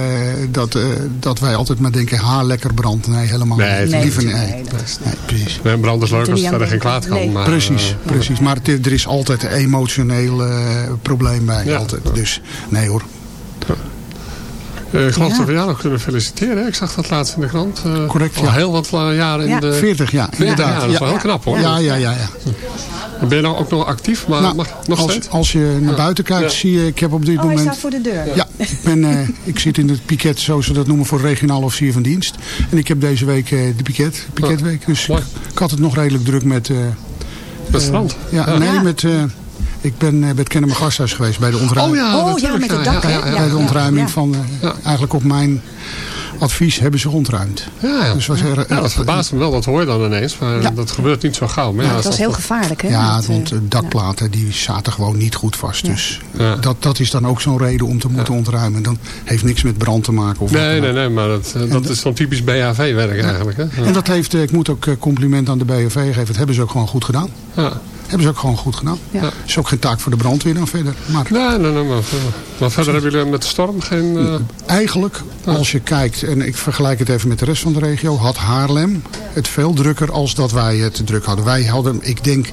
Speaker 13: dat, eh, dat wij altijd maar denken, ha, lekker brand. Nee, helemaal
Speaker 10: Nee,
Speaker 13: niet.
Speaker 10: nee,
Speaker 13: Liever
Speaker 10: nee,
Speaker 13: nee. Nee, precies.
Speaker 10: Nee, brand is leuk
Speaker 11: er
Speaker 10: als het verder geen kwaad kan.
Speaker 11: Nee.
Speaker 10: Maar,
Speaker 13: precies,
Speaker 10: eh,
Speaker 13: precies. Maar het, er is altijd een emotioneel eh, probleem bij.
Speaker 10: Ja.
Speaker 13: Altijd. Dus nee hoor.
Speaker 10: Eh, ik geloof
Speaker 13: Ja.
Speaker 10: dat we jou nog kunnen feliciteren. hè? Ik zag dat laatst in de krant. Eh,
Speaker 13: Correct,
Speaker 10: al
Speaker 13: ja.
Speaker 10: heel wat eh, jaren in
Speaker 13: Ja.
Speaker 10: de...
Speaker 13: 40 jaar,
Speaker 10: 40
Speaker 13: inderdaad.
Speaker 10: jaar, dat is
Speaker 13: Ja.
Speaker 10: wel heel knap hoor.
Speaker 13: Ja, ja, ja. ja.
Speaker 10: Ben je nou ook nog actief, maar
Speaker 13: Nou,
Speaker 10: mag, nog
Speaker 13: als,
Speaker 10: steeds?
Speaker 13: als je naar buiten kijkt, zie je, ik heb op dit
Speaker 11: Oh, hij
Speaker 13: moment...
Speaker 11: staat voor de deur.
Speaker 13: Ja, ik, ben, eh, ik zit in het piket, zoals ze dat noemen, voor regionaal officier van dienst. En ik heb deze week eh, de piket, piketweek. Dus ik, ik had het nog redelijk druk met... eh,
Speaker 10: Met strand?
Speaker 13: Ja,
Speaker 10: Ja.
Speaker 13: nee,
Speaker 10: Ja.
Speaker 13: met... eh, ik ben eh, bij het Kennemer Gasthuis geweest bij de ontruiming.
Speaker 10: Oh ja, Oh, ja, met het dak, ja, hè? ja, ja,
Speaker 13: bij de ontruiming
Speaker 10: Ja.
Speaker 13: van... eh, Eigenlijk op mijn advies hebben ze ontruimd.
Speaker 10: Ja, ja.
Speaker 13: Dus was er,
Speaker 10: ja, dat verbaast me wel, dat hoor je dan ineens. Maar dat gebeurt niet zo gauw. Maar ja,
Speaker 11: dat
Speaker 10: als
Speaker 11: was heel gevaarlijk, hè?
Speaker 13: Ja,
Speaker 11: Met, eh,
Speaker 13: want de dakplaten die zaten gewoon niet goed vast. Dus dat, dat is dan ook zo'n reden om te moeten ontruimen. Dan heeft niks met brand te maken. Of
Speaker 10: Nee,
Speaker 13: dan
Speaker 10: nee, nee, maar dat, eh, dat is zo'n typisch BHV-werk eigenlijk. Hè? Ja.
Speaker 13: En dat heeft, eh, ik moet ook eh, compliment aan de BFV geven. Dat hebben ze ook gewoon goed gedaan.
Speaker 10: Ja.
Speaker 13: Hebben ze ook gewoon goed gedaan.
Speaker 10: Ja.
Speaker 13: is ook geen taak voor de brandweer dan verder. Maar
Speaker 10: Nee, nee, nee, maar, maar verder hebben jullie met de storm geen... eh,
Speaker 13: Eigenlijk, als je kijkt, en ik vergelijk het even met de rest van de regio, had Haarlem het veel drukker als dat wij het druk hadden. Wij hadden, ik denk,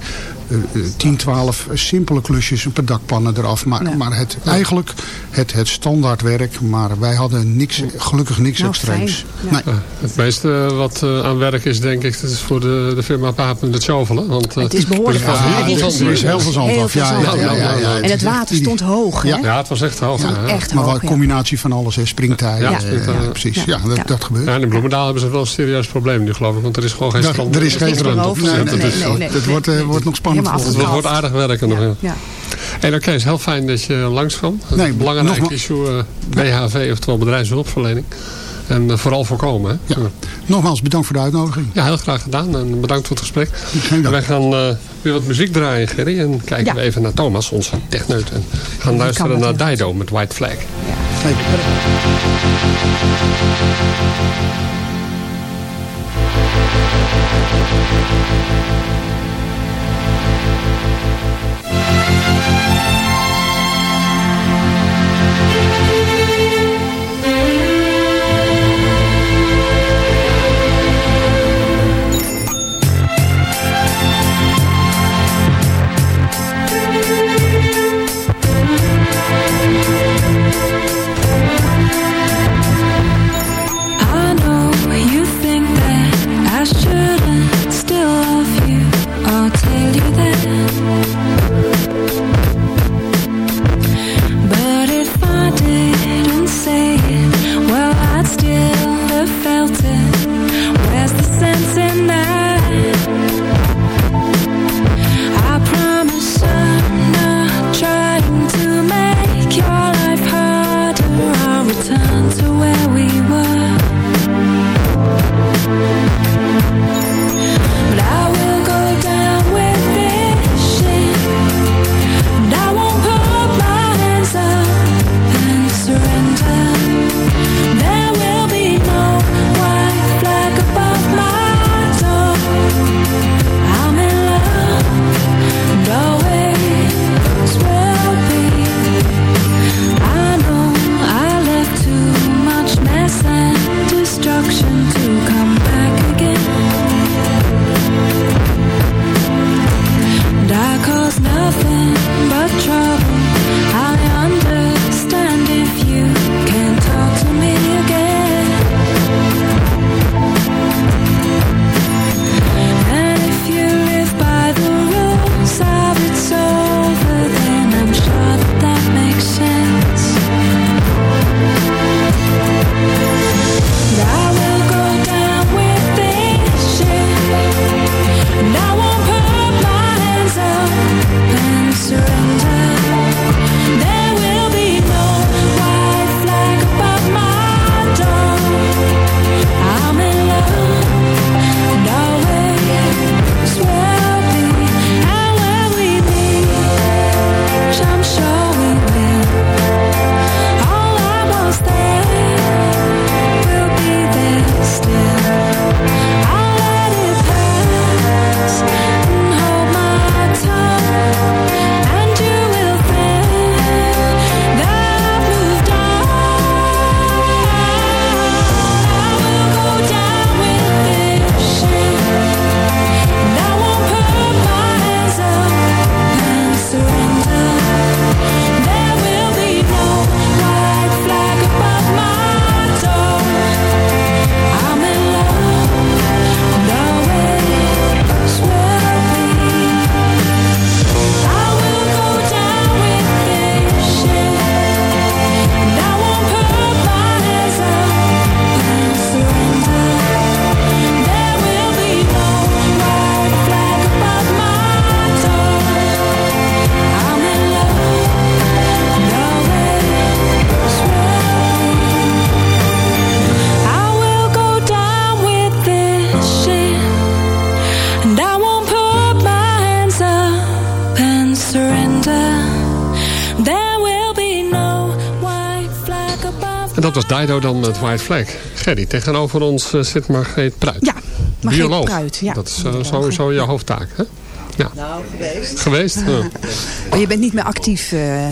Speaker 13: 10, 12 simpele klusjes, een paar dakpannen eraf. Maar, maar het, eigenlijk het, het standaardwerk, maar wij hadden niks, gelukkig niks
Speaker 10: Nou,
Speaker 13: extreems.
Speaker 10: fijn. Ja, het meeste wat eh, aan werk is, denk ik, dat is voor de, de firma Papen het shovelen. Want, eh,
Speaker 11: Het is behoorlijk
Speaker 10: er is
Speaker 11: veel.
Speaker 10: heel
Speaker 11: Het is
Speaker 10: veel zand
Speaker 13: er is heel veel zand af. Ja, ja, ja, ja, ja.
Speaker 11: En het water stond hoog, hè?
Speaker 13: Ja.
Speaker 10: Ja, het was echt hoog.
Speaker 13: Ja,
Speaker 10: ja.
Speaker 11: echt
Speaker 13: maar wel een
Speaker 11: ja.
Speaker 13: combinatie van alles, hè, springtij.
Speaker 10: Ja,
Speaker 13: eh, ja,
Speaker 10: ja.
Speaker 13: precies. Ja, dat, dat gebeurt.
Speaker 10: Ja, in Bloemendaal hebben ze wel een serieus probleem nu, geloof ik. Want er is gewoon geen
Speaker 13: Ja,
Speaker 10: strand.
Speaker 13: er is geen strand op. Nee,
Speaker 10: Nee,
Speaker 13: nee,
Speaker 10: dat is-
Speaker 13: nee, nee, Dat wordt, eh, wordt nog spannend
Speaker 11: Helemaal
Speaker 10: wordt aardig werken nog. Ja.
Speaker 11: Ja.
Speaker 10: En oké, het is heel fijn dat je langs kwam. Belangrijk
Speaker 13: nogma-
Speaker 10: issue eh, BHV, oftewel bedrijfshulpverlening. En eh, vooral voorkomen. Hè? Ja.
Speaker 13: Nogmaals bedankt voor de uitnodiging.
Speaker 10: Ja, heel graag gedaan. En bedankt voor het gesprek.
Speaker 13: dank.
Speaker 10: En wij gaan eh, weer wat muziek draaien, Gerry. En kijken
Speaker 11: Ja.
Speaker 10: we even naar Thomas, onze techneut. En gaan luisteren naar Dido met White Flag.
Speaker 7: I
Speaker 10: was Dido dan met White Flag. Gerry, tegenover ons eh, zit Margreet Pruit.
Speaker 11: Ja, Margreet
Speaker 10: Bioloog.
Speaker 11: Pruit, ja.
Speaker 10: Dat is eh, sowieso je hoofdtaak, hè? Ja.
Speaker 14: Nou, geweest.
Speaker 10: Geweest? Ja. <laughs>
Speaker 11: Maar je bent niet meer actief eh,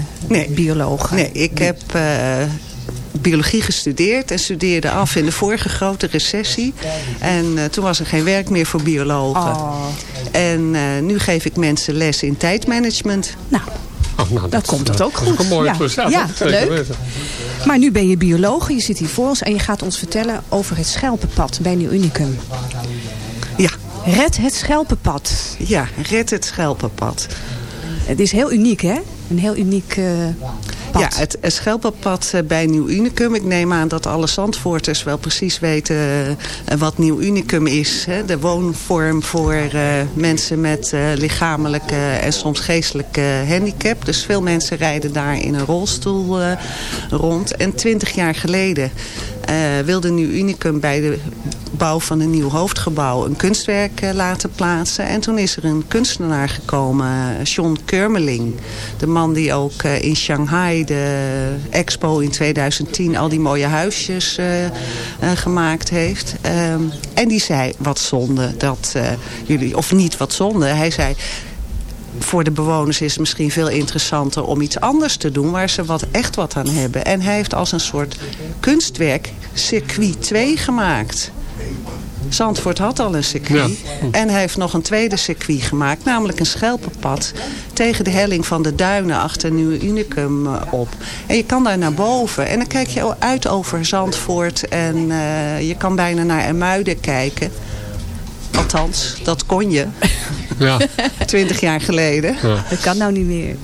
Speaker 11: bioloog.
Speaker 14: Nee, ik heb eh, biologie gestudeerd en studeerde af in de vorige grote recessie. En eh, toen was er geen werk meer voor biologen.
Speaker 11: Oh.
Speaker 14: En eh, nu geef ik mensen les in tijdmanagement.
Speaker 11: Nou,
Speaker 10: Oh, nou,
Speaker 11: dat komt het ook
Speaker 10: dat is ook
Speaker 11: goed.
Speaker 10: een mooie
Speaker 11: Ja.
Speaker 10: plus. Ja,
Speaker 11: leuk. Maar nu ben je bioloog, je zit hier voor ons en je gaat ons vertellen over het schelpenpad bij Nieuw Unicum.
Speaker 14: Ja.
Speaker 11: Red het schelpenpad.
Speaker 14: Ja, red het schelpenpad.
Speaker 11: Het is heel uniek, hè? Een heel uniek eh,
Speaker 14: Ja, het, Schelpenpad eh, bij Nieuw Unicum. Ik neem aan dat alle Zandvoorters wel precies weten eh, wat Nieuw Unicum is. De woonvorm voor eh, mensen met lichamelijke en soms geestelijke handicap. Dus veel mensen rijden daar in een rolstoel rond. En twintig jaar geleden wilde Nieuw Unicum bij de bouw van een nieuw hoofdgebouw een kunstwerk eh, laten plaatsen. En toen is er een kunstenaar gekomen, eh, John Kermeling. De man die ook eh, in Shanghai de expo in 2010 al die mooie huisjes eh, eh, gemaakt heeft. Ehm, en die zei, wat zonde dat eh, jullie, of niet wat zonde. Hij zei, voor de bewoners is het misschien veel interessanter om iets anders te doen... waar ze wat, echt wat aan hebben. En hij heeft als een soort kunstwerk circuit 2 gemaakt. Zandvoort had al een circuit. En hij heeft nog een tweede circuit gemaakt. Namelijk een schelpenpad tegen de helling van de duinen achter Nieuw Unicum eh, op. En je kan daar naar boven. En dan kijk je uit over Zandvoort. En eh, je kan bijna naar Ermuiden kijken. Althans, dat kon je.
Speaker 10: Ja.
Speaker 14: Twintig jaar geleden.
Speaker 11: Dat kan nou niet meer.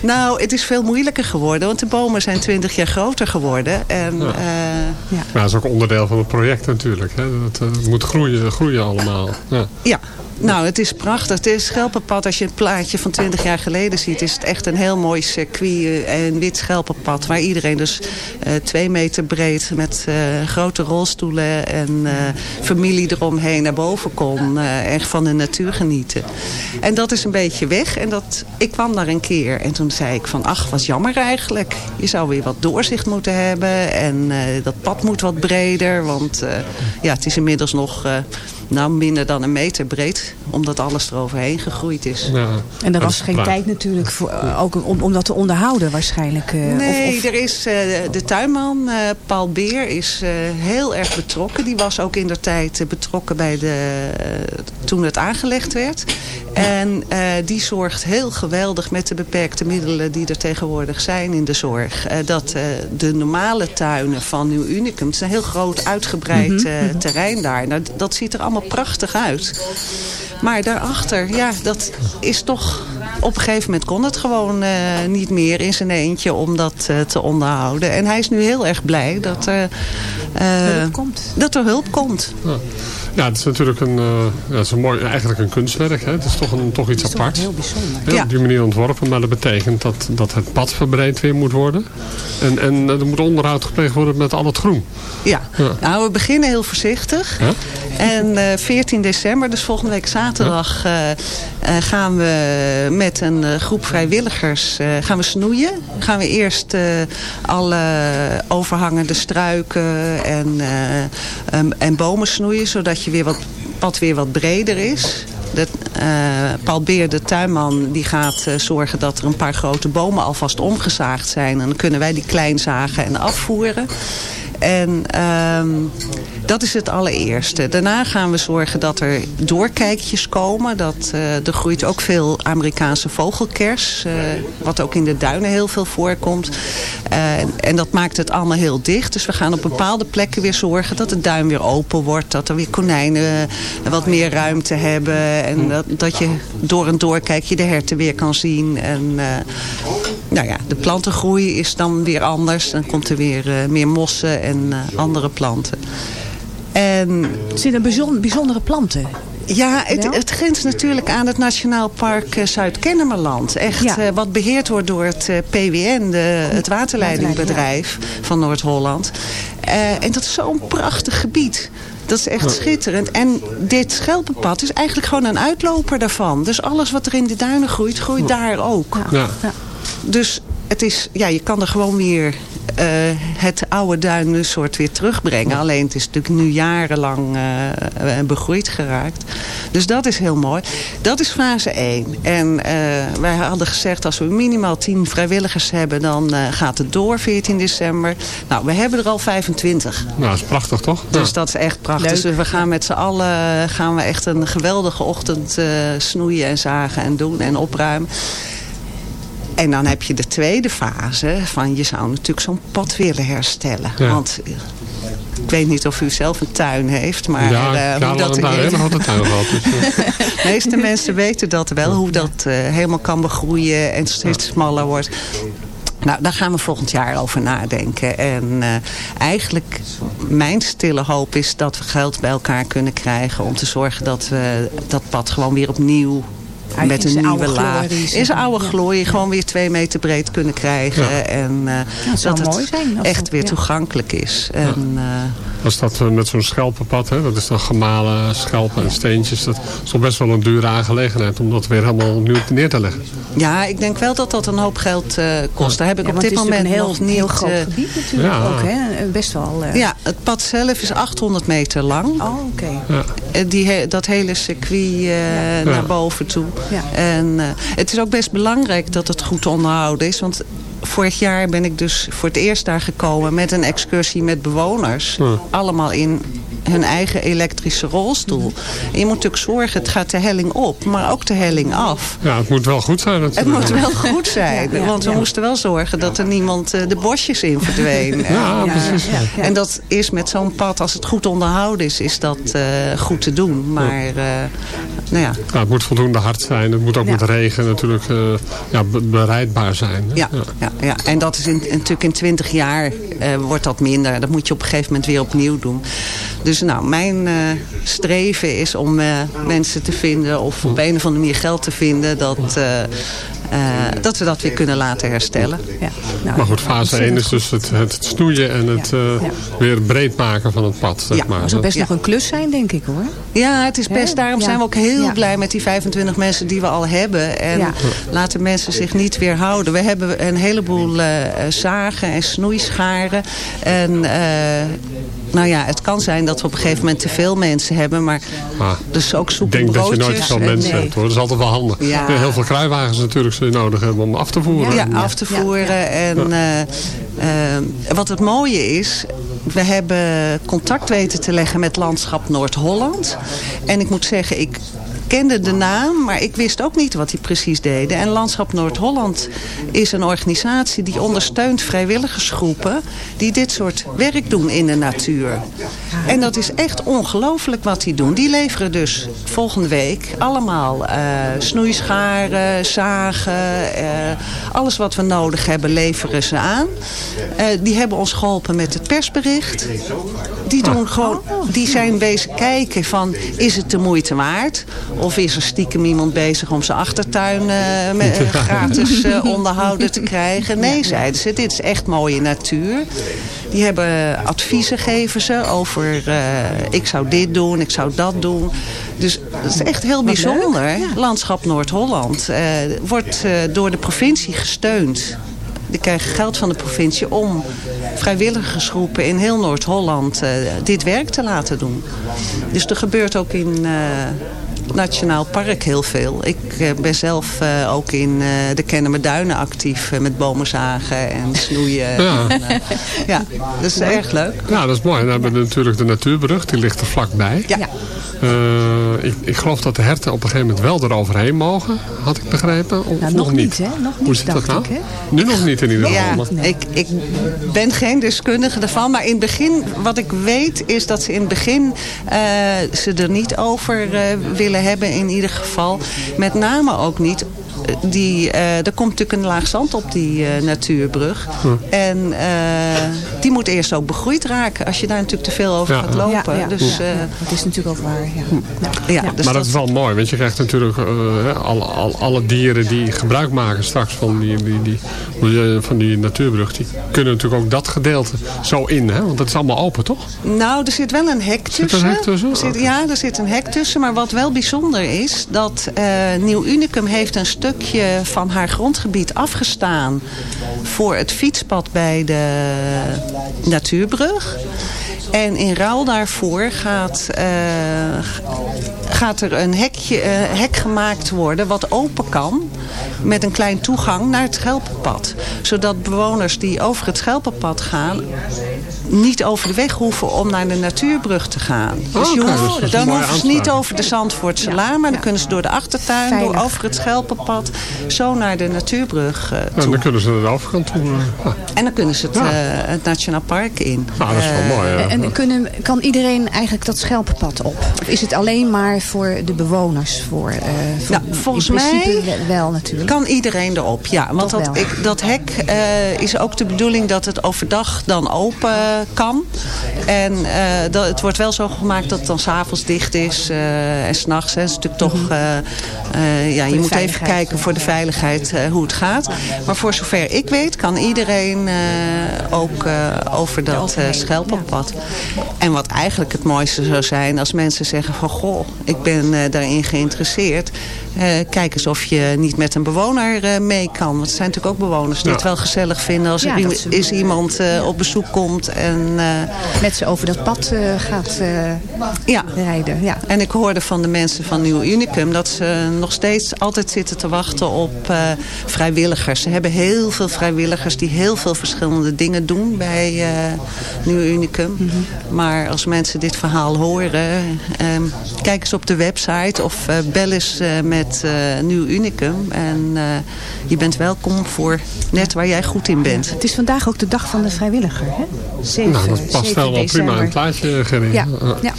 Speaker 14: Nou, het is veel moeilijker geworden. Want de bomen zijn twintig jaar groter geworden. En,
Speaker 10: Ja.
Speaker 14: eh,
Speaker 11: ja.
Speaker 10: Maar dat is ook onderdeel van het project natuurlijk. Hè. Dat, eh, het moet groeien, groeien allemaal. Ja.
Speaker 14: Ja, nou het is prachtig. Het is Schelpenpad, als je het plaatje van 20 jaar geleden ziet... is het echt een heel mooi circuit, eh, een wit Schelpenpad... waar iedereen dus eh, twee meter breed met eh, grote rolstoelen... en familie eromheen naar boven kon. echt van de natuur genieten. En dat is een beetje weg. En dat, ik kwam daar een keer en toen zei ik van... ach, wat jammer eigenlijk. Je zou weer wat doorzicht moeten hebben. En dat pad moet wat breder. Want ja, het is inmiddels nog... nou, minder dan een meter breed. Omdat alles eroverheen gegroeid is.
Speaker 11: En er was geen tijd natuurlijk voor, eh, ook om, om dat te onderhouden waarschijnlijk. eh,
Speaker 14: Nee,
Speaker 11: of, of,
Speaker 14: er is eh, de tuinman, eh, Paul Beer, is eh, heel erg betrokken. Die was ook in de tijd betrokken bij de, toen het aangelegd werd. En eh, die zorgt heel geweldig met de beperkte middelen die er tegenwoordig zijn in de zorg. eh, dat eh, de normale tuinen van Nieuw Unicum, het is een heel groot uitgebreid
Speaker 11: Mhm, mhm.
Speaker 14: terrein daar. Nou, dat ziet er allemaal prachtig uit. Maar daarachter, ja, dat is toch... Op een gegeven moment kon het gewoon eh, niet meer in zijn eentje om dat eh, te onderhouden. En hij is nu heel erg blij dat er, eh,
Speaker 11: Hulp komt.
Speaker 14: Dat er hulp komt.
Speaker 10: Ja. Het is natuurlijk een, eh, ja, het is een mooi, eigenlijk een kunstwerk. Hè. Het is toch, een, toch iets aparts.
Speaker 11: heel bijzonder.
Speaker 10: Ja,
Speaker 14: Ja.
Speaker 10: Op die manier ontworpen. Maar dat betekent dat, dat het pad verbreed weer moet worden. En, en er moet onderhoud gepleegd worden met al het groen.
Speaker 14: Ja.
Speaker 10: Ja.
Speaker 14: Nou, we beginnen heel voorzichtig. En eh 14 december, dus volgende week zaterdag, eh, eh, gaan we met een eh, groep vrijwilligers eh, gaan we snoeien. Gaan we eerst eh, alle overhangende struiken en, eh, em, en bomen snoeien, zodat je weer wat, pad weer wat breder is. De, eh, Paul Beer, de tuinman, die gaat eh, zorgen dat er een paar grote bomen alvast omgezaagd zijn. En dan kunnen wij die klein zagen en afvoeren. En ehm, dat is het allereerste. Daarna gaan we zorgen dat er doorkijkjes komen. Dat, eh, er groeit ook veel Amerikaanse vogelkers. eh, wat ook in de duinen heel veel voorkomt. Eh, en, dat maakt het allemaal heel dicht. Dus we gaan op bepaalde plekken weer zorgen dat de duin weer open wordt. Dat er weer konijnen wat meer ruimte hebben. En dat, dat je door een doorkijkje de herten weer kan zien. En nou ja, de plantengroei is dan weer anders. Dan komt er weer eh, meer mossen en eh, andere planten. En
Speaker 11: Er zitten bijzon- bijzondere planten.
Speaker 14: ja, het, grenst natuurlijk aan het Nationaal Park eh, Zuid-Kennemerland. Echt
Speaker 11: Ja.
Speaker 14: eh, wat beheerd wordt door het PWN, de, het waterleidingbedrijf van Noord-Holland. Eh, en dat is zo'n prachtig gebied. Dat is echt schitterend. En dit schelpenpad is eigenlijk gewoon een uitloper daarvan. Dus alles wat er in de duinen groeit, groeit daar ook.
Speaker 10: Ja.
Speaker 14: Dus het is, ja, je kan er gewoon weer eh, het oude duinensoort weer terugbrengen. Alleen het is natuurlijk nu jarenlang eh, eh, begroeid geraakt. Dus dat is heel mooi. Dat is fase 1. En eh, wij hadden gezegd als we minimaal 10 vrijwilligers hebben... dan eh, gaat het door 14 december. Nou, we hebben er al 25.
Speaker 10: Nou, dat is prachtig toch?
Speaker 14: Dus dat is echt prachtig.
Speaker 10: Leuk.
Speaker 14: Dus we gaan met z'n allen gaan we echt een geweldige ochtend eh, snoeien en zagen en doen en opruimen. En dan heb je de tweede fase van je zou natuurlijk zo'n pad willen herstellen.
Speaker 10: Ja.
Speaker 14: Want eh, ik weet niet of u zelf een tuin heeft, maar
Speaker 10: ja, ja,
Speaker 14: hoe dat
Speaker 10: altijd tuin gehad. Dus, eh. <laughs>
Speaker 14: de meeste mensen weten dat wel, hoe dat helemaal kan begroeien en steeds smaller wordt. Nou, daar gaan we volgend jaar over nadenken. En eh, eigenlijk mijn stille hoop is dat we geld bij elkaar kunnen krijgen... om te zorgen dat we dat pad gewoon weer opnieuw Met een nieuwe
Speaker 11: oude
Speaker 14: laag... in zijn oude
Speaker 11: Ja.
Speaker 14: glorie gewoon weer twee meter breed kunnen krijgen.
Speaker 10: Ja.
Speaker 14: En eh,
Speaker 11: dat zou
Speaker 14: dat
Speaker 11: mooi
Speaker 14: het
Speaker 11: zijn
Speaker 14: echt
Speaker 11: dat-
Speaker 14: weer
Speaker 11: ja.
Speaker 14: toegankelijk is. En, eh,
Speaker 10: Als dat eh, met zo'n schelpenpad, hè, dat is dan gemalen schelpen en steentjes. Dat is toch best wel een dure aangelegenheid om dat weer helemaal opnieuw neer te leggen.
Speaker 14: Ja, ik denk wel dat dat een hoop geld eh, kost. Daar heb ik
Speaker 11: Ja,
Speaker 14: op dit moment
Speaker 11: natuurlijk
Speaker 14: nog
Speaker 11: een heel,
Speaker 14: niet...
Speaker 11: heel groot gebied natuurlijk
Speaker 10: Ja.
Speaker 11: ook. Hè? Best wel... eh,
Speaker 14: Ja, het pad zelf is 800 meter lang.
Speaker 11: Oh, oké.
Speaker 14: Eh, Die, dat hele circuit eh, naar boven toe.
Speaker 11: Ja.
Speaker 14: En eh, het is ook best belangrijk dat het goed onderhouden is. Want vorig jaar ben ik dus voor het eerst daar gekomen met een excursie met bewoners. Allemaal in hun eigen elektrische rolstoel. En je moet natuurlijk zorgen, het gaat de helling op, maar ook de helling af.
Speaker 10: Ja, het moet wel goed zijn
Speaker 14: Het
Speaker 10: natuurlijk.
Speaker 14: moet wel goed zijn,
Speaker 11: Ja, ja,
Speaker 14: want we moesten wel zorgen dat er niemand eh, de bosjes in verdween.
Speaker 10: Ja,
Speaker 14: En,
Speaker 10: precies.
Speaker 14: en dat is met zo'n pad, als het goed onderhouden is, is dat eh, goed te doen. Maar, eh, nou ja,
Speaker 10: Ja, het moet voldoende hard zijn. Het moet ook
Speaker 11: Ja.
Speaker 10: met regen natuurlijk eh, ja, be- bereidbaar zijn.
Speaker 14: ja, ja. Ja, En dat is in, natuurlijk in 20 jaar eh, wordt dat minder. Dat moet je op een gegeven moment weer opnieuw doen. Dus nou, mijn eh, streven is om eh, mensen te vinden of op een of andere manier geld te vinden dat, eh, eh, dat we dat weer kunnen laten herstellen.
Speaker 11: Ja. Nou,
Speaker 10: Maar goed, fase 1 is dus het, het snoeien en het eh,
Speaker 11: Ja.
Speaker 10: weer breed maken van het pad. Zeg
Speaker 14: Ja,
Speaker 10: maar.
Speaker 11: Dat zou best
Speaker 14: Ja.
Speaker 11: nog een klus zijn, denk ik hoor.
Speaker 14: Ja, het is best. Daarom
Speaker 11: Ja.
Speaker 14: zijn we ook heel
Speaker 11: Ja.
Speaker 14: blij met die 25 mensen die we al hebben. En
Speaker 11: Ja.
Speaker 14: laten mensen zich niet weerhouden. We hebben een heleboel zagen en snoeischaren. En eh, nou ja, het kan zijn dat we op een gegeven moment te veel mensen hebben. Maar
Speaker 10: Ah,
Speaker 14: dus ook
Speaker 10: ik
Speaker 14: zoeken
Speaker 10: denk dat je nooit
Speaker 14: broodjes
Speaker 10: veel
Speaker 14: en-
Speaker 10: mensen
Speaker 14: nee.
Speaker 10: hebt hoor. Dat is altijd wel handig.
Speaker 14: Ja.
Speaker 10: Heel veel kruiwagens natuurlijk zul je nodig hebben om af te voeren.
Speaker 14: Ja, af te voeren. En eh, eh, wat het mooie is, we hebben contact weten te leggen met Landschap Noord-Holland. En ik moet zeggen, ik kende de naam, maar ik wist ook niet wat die precies deden. En Landschap Noord-Holland is een organisatie die ondersteunt vrijwilligersgroepen die dit soort werk doen in de natuur. En dat is echt ongelooflijk wat die doen. Die leveren dus volgende week allemaal eh, snoeischaren, zagen, eh, alles wat we nodig hebben leveren ze aan. Eh, die hebben ons geholpen met het persbericht. Die, doen gewoon, die zijn bezig kijken van is het de moeite waard? Of is er stiekem iemand bezig om zijn achtertuin eh, met, gratis eh, <laughs> onderhouden te krijgen? Nee, zeiden ze. Dit is echt mooie natuur. Die hebben adviezen geven ze over eh, ik zou dit doen, ik zou dat doen. Dus dat is echt heel bijzonder. Landschap Noord-Holland wordt door de provincie gesteund. Die krijgen geld van de provincie om vrijwilligersgroepen in heel Noord-Holland dit werk te laten doen. Dus er gebeurt ook in Nationaal Park heel veel. Ik eh, ben zelf eh, ook in eh, de Kennemerduinen actief eh, met bomen zagen en snoeien.
Speaker 10: Ja.
Speaker 14: En, ja, dat is erg leuk.
Speaker 10: Ja, dat is mooi. Dan hebben we natuurlijk de natuurbrug, die ligt er vlakbij.
Speaker 14: Ja.
Speaker 10: Eh, ik, ik geloof dat de herten op een gegeven moment wel eroverheen mogen, had ik begrepen. Of
Speaker 11: Nou, nog niet, hè? Nog
Speaker 10: Hoe
Speaker 11: niet,
Speaker 10: zit dat nou?
Speaker 11: ik?
Speaker 10: Nu nog niet in ieder geval.
Speaker 14: Ja, ik, ik ben geen deskundige daarvan. Maar in het begin, wat ik weet, is dat ze in het begin eh, ze er niet over eh, willen hebben in ieder geval. Met name ook niet die, eh, er komt natuurlijk een laag zand op die eh, natuurbrug. En eh, die moet eerst ook begroeid raken als je daar natuurlijk te veel over
Speaker 10: Ja.
Speaker 14: gaat lopen.
Speaker 11: Ja, ja.
Speaker 14: Dus,
Speaker 11: Ja.
Speaker 14: eh,
Speaker 11: dat is natuurlijk ook waar. Ja.
Speaker 14: ja, dus
Speaker 10: maar dat is wel mooi, want je krijgt natuurlijk eh, hè, alle, alle, alle dieren die gebruik maken straks van die, die, die, die- van die natuurbrug. Die kunnen natuurlijk ook dat gedeelte zo in, hè? want dat is allemaal open, toch?
Speaker 14: Nou, er zit wel een hek
Speaker 10: er een
Speaker 14: tussen.
Speaker 10: hek tussen?
Speaker 14: Er zit- ja, er zit een hek tussen. Maar wat wel bijzonder is, dat eh, Nieuw Unicum heeft een van haar grondgebied afgestaan voor het fietspad bij de natuurbrug. En in ruil daarvoor gaat, eh, gaat er een hekje, eh, hek gemaakt worden wat open kan. Met een klein toegang naar het Schelpenpad. Zodat bewoners die over het Schelpenpad gaan niet over de weg hoeven om naar de natuurbrug te gaan. Dus hoeft-
Speaker 10: dus dat is een
Speaker 14: dan hoeven ze niet over de Zandvoortse Laan, maar dan kunnen ze door de achtertuin, door over het Schelpenpad, zo naar de natuurbrug eh,
Speaker 10: En
Speaker 14: toe.
Speaker 10: dan kunnen ze naar de overkant toe.
Speaker 14: En dan kunnen ze het, eh, het Nationaal Park in.
Speaker 10: Nou, dat is wel
Speaker 14: Eh,
Speaker 10: mooi.
Speaker 11: En kunnen, kan iedereen eigenlijk dat schelpenpad op? Of is het alleen maar voor de bewoners? Voor, eh, voor
Speaker 14: Nou, volgens mij
Speaker 11: we- wel natuurlijk.
Speaker 14: Kan iedereen erop, ja. Want dat, ik, dat hek eh, is ook de bedoeling dat het overdag dan open kan. En eh, dat, het wordt wel zo gemaakt dat het dan s'avonds dicht is eh, en s'nachts. Het is natuurlijk toch... eh, eh, ja, je moet even kijken voor de veiligheid eh, hoe het gaat. Maar voor zover ik weet kan iedereen eh, ook eh, over dat eh Schelpenpad. En wat eigenlijk het mooiste zou zijn als mensen zeggen van... goh, ik ben eh, daarin geïnteresseerd. Eh, kijk eens of je niet met een bewoner eh, mee kan. Want er zijn natuurlijk ook bewoners die
Speaker 11: Ja.
Speaker 14: het wel gezellig vinden... als
Speaker 11: Ja,
Speaker 14: er is iemand eh, op bezoek komt. En, eh,
Speaker 11: Met ze over dat pad eh, gaat eh,
Speaker 14: ja.
Speaker 11: rijden. Ja.
Speaker 14: En ik hoorde van de mensen van Nieuw Unicum... dat ze nog steeds altijd zitten te wachten op eh, vrijwilligers. Ze hebben heel veel vrijwilligers die heel veel verschillende dingen doen bij eh Nieuw Unicum. Maar als mensen dit verhaal horen... kijk eens op de website of eh, bel eens eh, met eh, Nieuw Unicum. En eh, je bent welkom voor net waar jij goed in bent.
Speaker 11: Het is vandaag ook de dag van de vrijwilliger. Hè? 7,
Speaker 10: nou, dat past
Speaker 11: 7
Speaker 10: wel prima in het plaatje, Gerry.
Speaker 11: Ja,
Speaker 10: Eh,
Speaker 11: ja.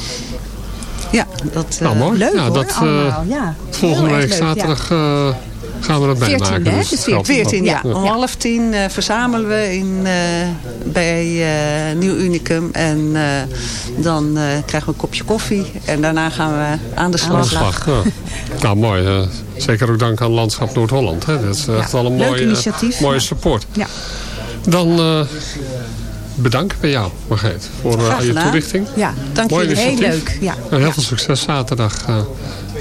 Speaker 14: Ja, dat...
Speaker 10: Nou, mooi.
Speaker 11: Leuk
Speaker 10: ja,
Speaker 11: hoor,
Speaker 10: dat, eh,
Speaker 11: allemaal. Ja.
Speaker 10: Volgende week
Speaker 11: leuk, ja.
Speaker 10: zaterdag eh, gaan we dat
Speaker 11: 14e,
Speaker 10: meemaken.
Speaker 11: hè?
Speaker 10: dus
Speaker 11: De
Speaker 10: het geldt.
Speaker 14: 14, ja.
Speaker 10: Ja.
Speaker 14: Om half tien eh, verzamelen we in, eh, bij eh, Nieuw Unicum. En eh, dan eh, krijgen we een kopje koffie. En daarna gaan we aan de
Speaker 10: Aan de
Speaker 14: slag.
Speaker 10: slag. Ja. <laughs> Nou, mooi. zeker ook dank aan Landschap Noord-Holland. hè. Dat is echt wel een
Speaker 11: leuk
Speaker 10: mooie, support.
Speaker 11: Ja.
Speaker 10: Dan eh bedankt bij jou, Margreet, voor eh,
Speaker 14: Graag
Speaker 10: je toelichting.
Speaker 11: Ja, dank
Speaker 10: Mooi
Speaker 11: jullie. Heel leuk. Ja.
Speaker 10: En heel veel succes zaterdag. eh.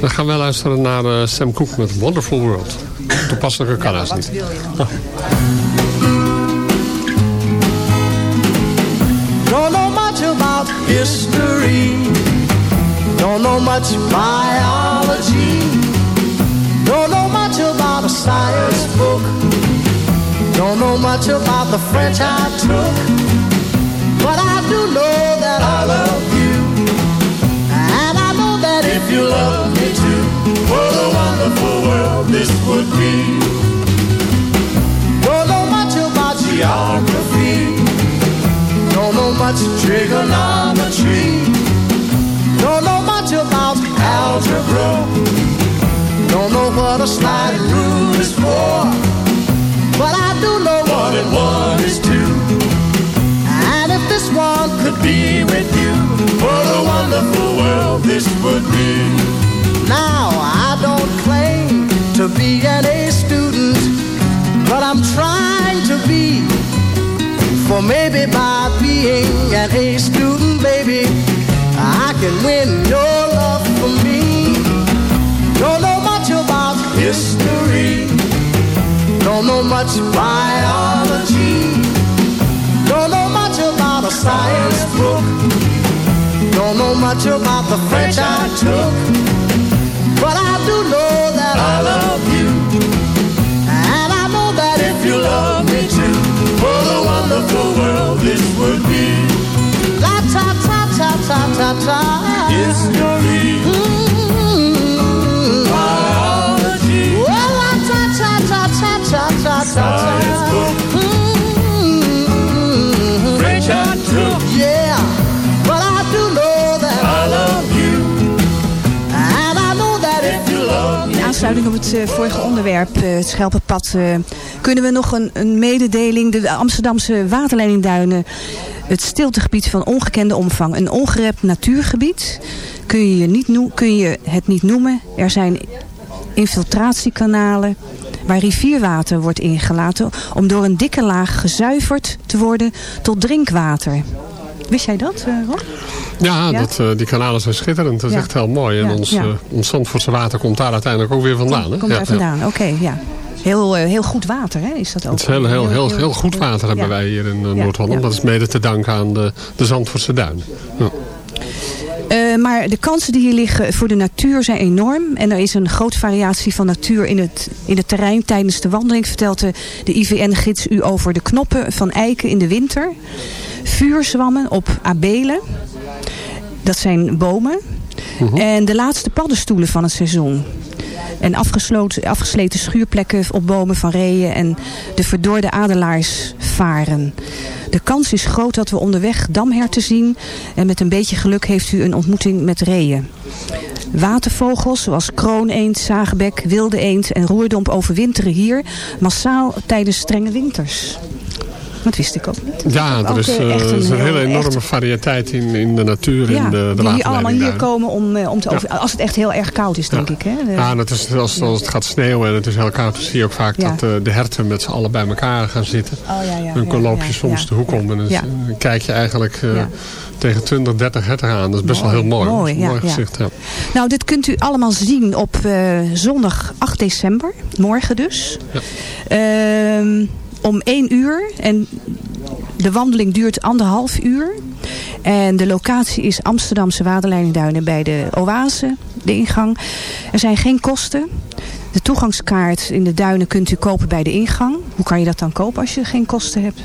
Speaker 10: Dan gaan wij luisteren naar eh, Sam Cooke met Wonderful World. Toepasselijker kan het niet.
Speaker 9: Don't know much about history. Don't know much biology. Don't know much about a science book. Don't know much about the French I took. But I do know that I love you. And I know that if you love me what a wonderful world this would be. Don't know much about geography. Don't know much trigonometry. Don't know much about algebra. Don't know what a sliding rule is for. But I do know one and one is two. And if this one could be with you, what a wonderful world this would be. Now, I don't claim to be an A student, but I'm trying to be. For maybe by being an A student, baby, I can win your love for me. Don't know much about history. Don't know much biology. Don't know much about a science book. Don't know much about the French I took. I love you. And I know that if you love me too, what a wonderful world this would be. La. History. Biology.
Speaker 11: Aansluiting op het eh, vorige onderwerp, eh, het Schelpenpad, eh, kunnen we nog een, een mededeling. De Amsterdamse waterleidingduinen, het stiltegebied van ongekende omvang. Een ongerept natuurgebied. Kun je, niet kun je het niet noemen. Er zijn infiltratiekanalen waar rivierwater wordt ingelaten om door een dikke laag gezuiverd te worden tot drinkwater. Wist jij dat, eh, Rob?
Speaker 10: Ja,
Speaker 11: Ja?
Speaker 10: Dat, eh, die kanalen zijn schitterend. Dat is echt heel mooi. En ons, eh, ons Zandvoortse water komt daar uiteindelijk ook weer vandaan. Hè?
Speaker 11: Komt daar vandaan, oké, ja. Heel, heel goed water, hè, is dat ook.
Speaker 10: Het is heel, heel, heel, heel goed water hebben wij hier in Noord-Holland. Dat is mede te danken aan de, de Zandvoortse.
Speaker 11: Eh, maar de kansen die hier liggen voor de natuur zijn enorm. En er is een grote variatie van natuur in het, in het terrein tijdens de wandeling. Vertelt de, de IVN-gids u over de knoppen van eiken in de winter. Vuurzwammen op abelen. Dat zijn bomen. En de laatste paddenstoelen van het seizoen. En afgesloten, afgesleten schuurplekken op bomen van reeën. En de verdorde adelaarsvaren. De kans is groot dat we onderweg damherten zien. En met een beetje geluk heeft u een ontmoeting met reeën. Watervogels zoals krooneend, zagebek, wilde eend en roerdomp overwinteren hier massaal tijdens strenge winters. Dat wist ik ook niet.
Speaker 10: Ja, er is,
Speaker 11: eh, echt
Speaker 10: er is een hele enorme
Speaker 11: echt-
Speaker 10: variëteit in, in de natuur,
Speaker 11: Ja,
Speaker 10: in de, de
Speaker 11: die allemaal hier komen om, eh, om te over... Als het echt heel erg koud is, denk ik. Hè? De-
Speaker 10: Ja, en het is, als, als het gaat sneeuwen en het is heel koud, dan zie je ook vaak
Speaker 11: Ja.
Speaker 10: dat eh, de herten met z'n allen bij elkaar gaan zitten.
Speaker 11: Oh, ja, ja,
Speaker 10: dan
Speaker 11: ja,
Speaker 10: loop je
Speaker 11: ja,
Speaker 10: soms
Speaker 11: ja,
Speaker 10: de hoek om en dan
Speaker 11: ja.
Speaker 10: dan kijk je eigenlijk
Speaker 11: Ja.
Speaker 10: tegen 20, 30 herten aan. Dat is best wel heel mooi.
Speaker 11: Mooi,
Speaker 10: is een
Speaker 11: ja,
Speaker 10: mooi
Speaker 11: ja.
Speaker 10: gezicht. Ja.
Speaker 11: Nou, dit kunt u allemaal zien op zondag 8 december. Morgen dus. Ehm, om 1 uur. En de wandeling duurt anderhalf uur. En de locatie is Amsterdamse Waterleidingduinen bij de Oase, de ingang. Er zijn geen kosten. De toegangskaart in de duinen kunt u kopen bij de ingang. Hoe kan je dat dan kopen als je geen kosten hebt?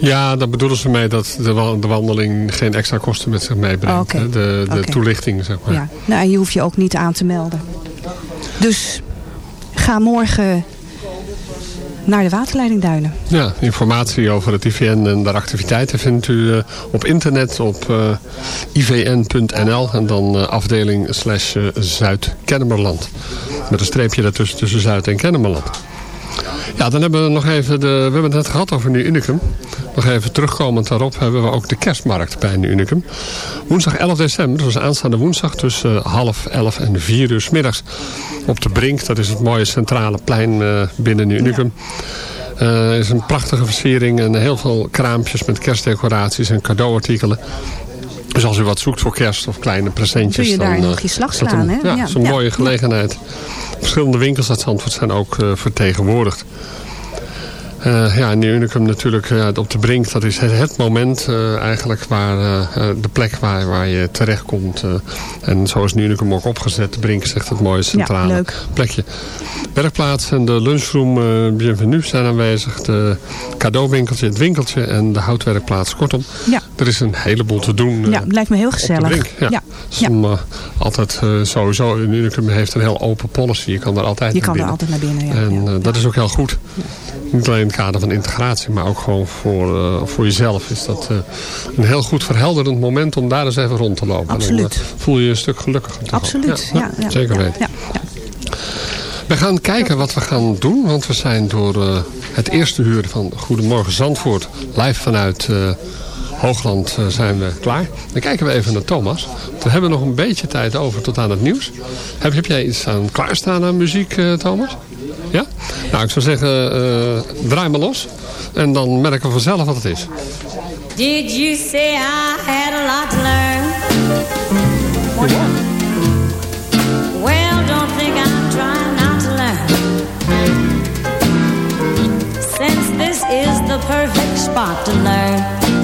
Speaker 10: Ja, daar bedoelen ze mee dat de, wa- de wandeling geen extra kosten met zich meebrengt.
Speaker 11: Oh,
Speaker 10: hè. De, de
Speaker 11: Oké.
Speaker 10: toelichting, zeg
Speaker 11: naar de waterleidingduinen.
Speaker 10: Ja, informatie over het IVN en de activiteiten vindt u eh, op internet op eh, ivn.nl en dan eh, afdeling slash Zuid-Kennemerland. Met een streepje daartussen tussen Zuid- en Kennemerland. Ja, dan hebben we nog even de, we hebben het net gehad over Nu Unicum. Nog even terugkomend daarop hebben we ook de kerstmarkt bij Nu Unicum. Woensdag 11 december, dus aanstaande woensdag tussen eh, half 11 en 4 uur 's middags. Op de Brink, dat is het mooie centrale plein eh, binnen Nu Unicum. Eh, is een prachtige versiering en heel veel kraampjes met kerstdecoraties en cadeauartikelen. Dus als u wat zoekt voor kerst of kleine presentjes...
Speaker 11: Kun je daar
Speaker 10: dan,
Speaker 11: nog
Speaker 10: eh,
Speaker 11: je slag slaan, hè?
Speaker 10: Ja, dat is een mooie gelegenheid. Verschillende winkels uit Zandvoort zijn ook eh, vertegenwoordigd. Eh, ja, die Unicum natuurlijk ja, op de brink. Dat is het, het moment eh, eigenlijk waar eh, eh, de plek waar, waar je terechtkomt. eh en zo is Unicum ook opgezet. De brink echt het mooie centrale plekje. Werkplaats en de lunchroom eh Bienvenue zijn aanwezig. De cadeauwinkeltje, het winkeltje en de houtwerkplaats. Kortom,
Speaker 11: Ja.
Speaker 10: er is een heleboel te doen. eh,
Speaker 11: Ja, lijkt me heel gezellig.
Speaker 10: Ja.
Speaker 11: Ja.
Speaker 10: Dus om, eh, altijd eh, sowieso, een Unicum heeft een heel open policy. Je kan daar altijd
Speaker 11: Je
Speaker 10: naar
Speaker 11: kan er altijd naar binnen, ja.
Speaker 10: En eh, dat is ook heel goed. Niet alleen het kader van integratie, maar ook gewoon voor, eh, voor jezelf is dat eh, een heel goed verhelderend moment om daar eens even rond te lopen.
Speaker 11: Absoluut.
Speaker 10: Dan eh, voel je je een stuk gelukkiger.
Speaker 11: Absoluut, ja. ja,
Speaker 10: zeker weten.
Speaker 11: ja.
Speaker 10: We gaan kijken wat we gaan doen, want we zijn door het eerste uur van Goedemorgen Zandvoort live vanuit Hoogland eh, zijn we klaar. Dan kijken we even naar Thomas. We hebben nog een beetje tijd over tot aan het nieuws. Heb, jij iets aan klaarstaan aan muziek, eh, Thomas? Ja? Nou, ik zou zeggen, eh, draai maar los. En dan merken we vanzelf wat het is.
Speaker 7: Did you learn? Well, don't think I'm trying to learn. Since this is the perfect spot to learn.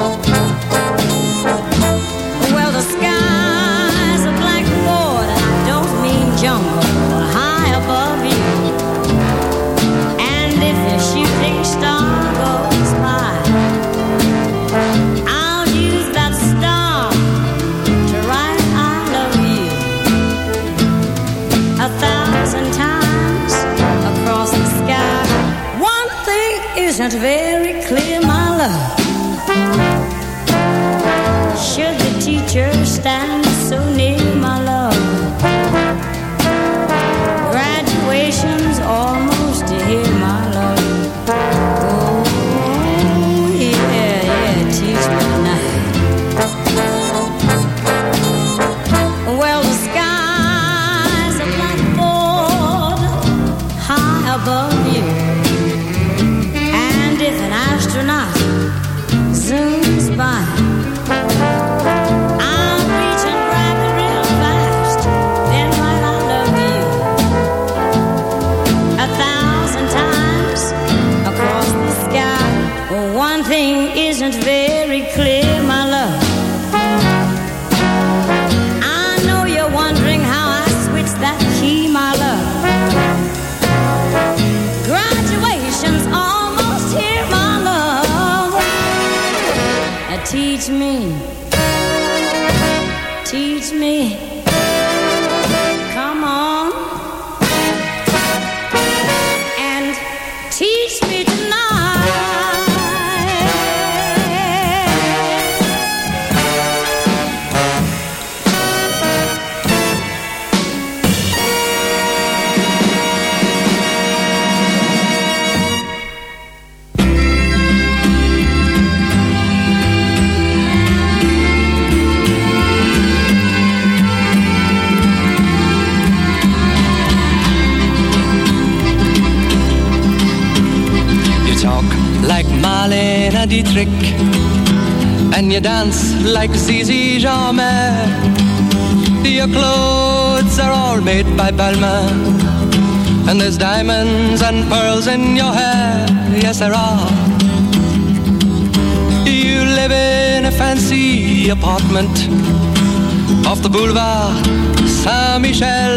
Speaker 15: like Zizi Jamais. Your clothes are all made by Balmain. And there's diamonds and pearls in your hair. Yes, there are. You live in a fancy apartment off the boulevard Saint Michel